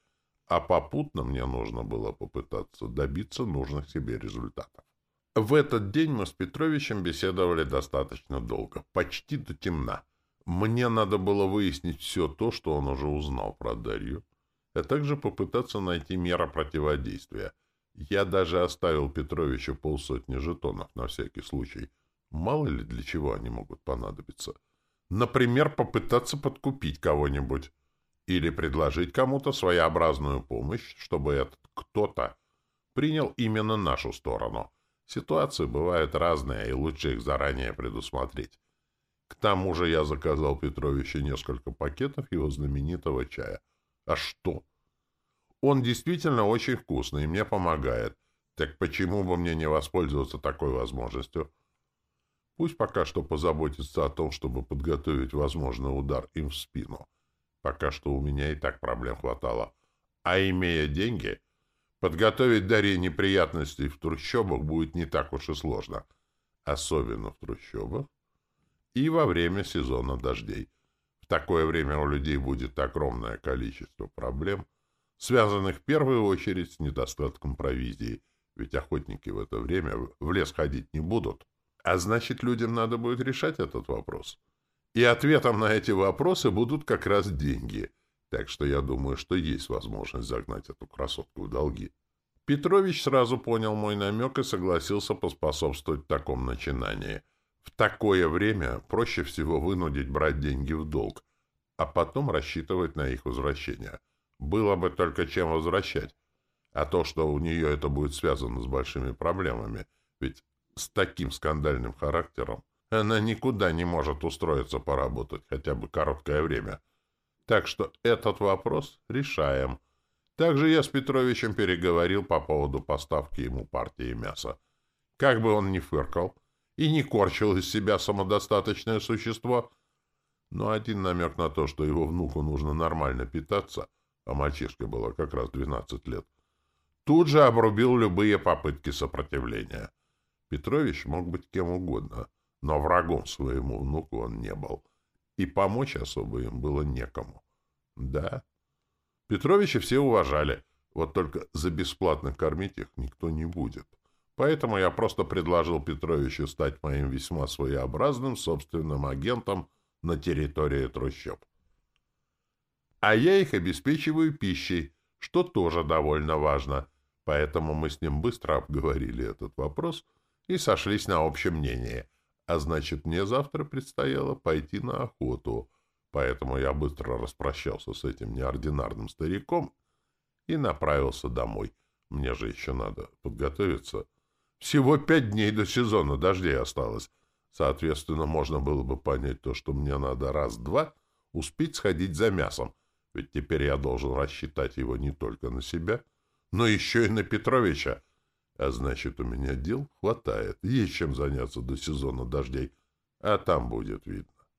а попутно мне нужно было попытаться добиться нужных себе результатов. В этот день мы с Петровичем беседовали достаточно долго, почти до темна. Мне надо было выяснить все то, что он уже узнал про Дарью, а также попытаться найти меры противодействия — я даже оставил Петровичу полсотни жетонов на всякий случай. Мало ли для чего они могут понадобиться. Например, попытаться подкупить кого-нибудь. Или предложить кому-то своеобразную помощь, чтобы этот кто-то принял именно нашу сторону. Ситуации бывают разные, и лучше их заранее предусмотреть. К тому же я заказал Петровичу несколько пакетов его знаменитого чая. А что? Он действительно очень вкусный и мне помогает. Так почему бы мне не воспользоваться такой возможностью? Пусть пока что позаботится о том, чтобы подготовить возможный удар им в спину. Пока что у меня и так проблем хватало. А имея деньги, подготовить Дарье неприятностей в трущобах будет не так уж и сложно. Особенно в трущобах и во время сезона дождей. такое время у людей будет огромное количество проблем, связанных в первую очередь с недостатком провизии, ведь охотники в это время в лес ходить не будут. А значит, людям надо будет решать этот вопрос. И ответом на эти вопросы будут как раз деньги. Так что я думаю, что есть возможность загнать эту красотку в долги. Петрович сразу понял мой намек и согласился поспособствовать такому начинании. В такое время проще всего вынудить брать деньги в долг, а потом рассчитывать на их возвращение. Было бы только чем возвращать. А то, что у нее это будет связано с большими проблемами, ведь с таким скандальным характером она никуда не может устроиться поработать хотя бы короткое время. Так что этот вопрос решаем. Также я с Петровичем переговорил по поводу поставки ему партии мяса. Как бы он ни фыркал и не корчил из себя самодостаточное существо, но один намек на то, что его внуку нужно нормально питаться, а мальчишке было как раз 12 лет, тут же обрубил любые попытки сопротивления. Петрович мог быть кем угодно, но врагом своему внуку он не был, и помочь особо им было некому. Да, Петровича все уважали, вот только за бесплатно кормить их никто не будет. Поэтому я просто предложил Петровичу стать моим весьма своеобразным собственным агентом на территории трущоб. А я их обеспечиваю пищей, что тоже довольно важно, поэтому мы с ним быстро обговорили этот вопрос и сошлись на общем мнении. А значит, мне завтра предстояло пойти на охоту — Поэтому я быстро распрощался с этим неординарным стариком и направился домой. Мне же еще надо подготовиться. Всего пять дней до сезона дождей осталось. Соответственно, можно было бы понять то, что мне надо раз-два успеть сходить за мясом, ведь теперь я должен рассчитать его не только на себя, но еще и на Петровича. А значит, у меня дел хватает, есть чем заняться до сезона дождей, а там будет видно.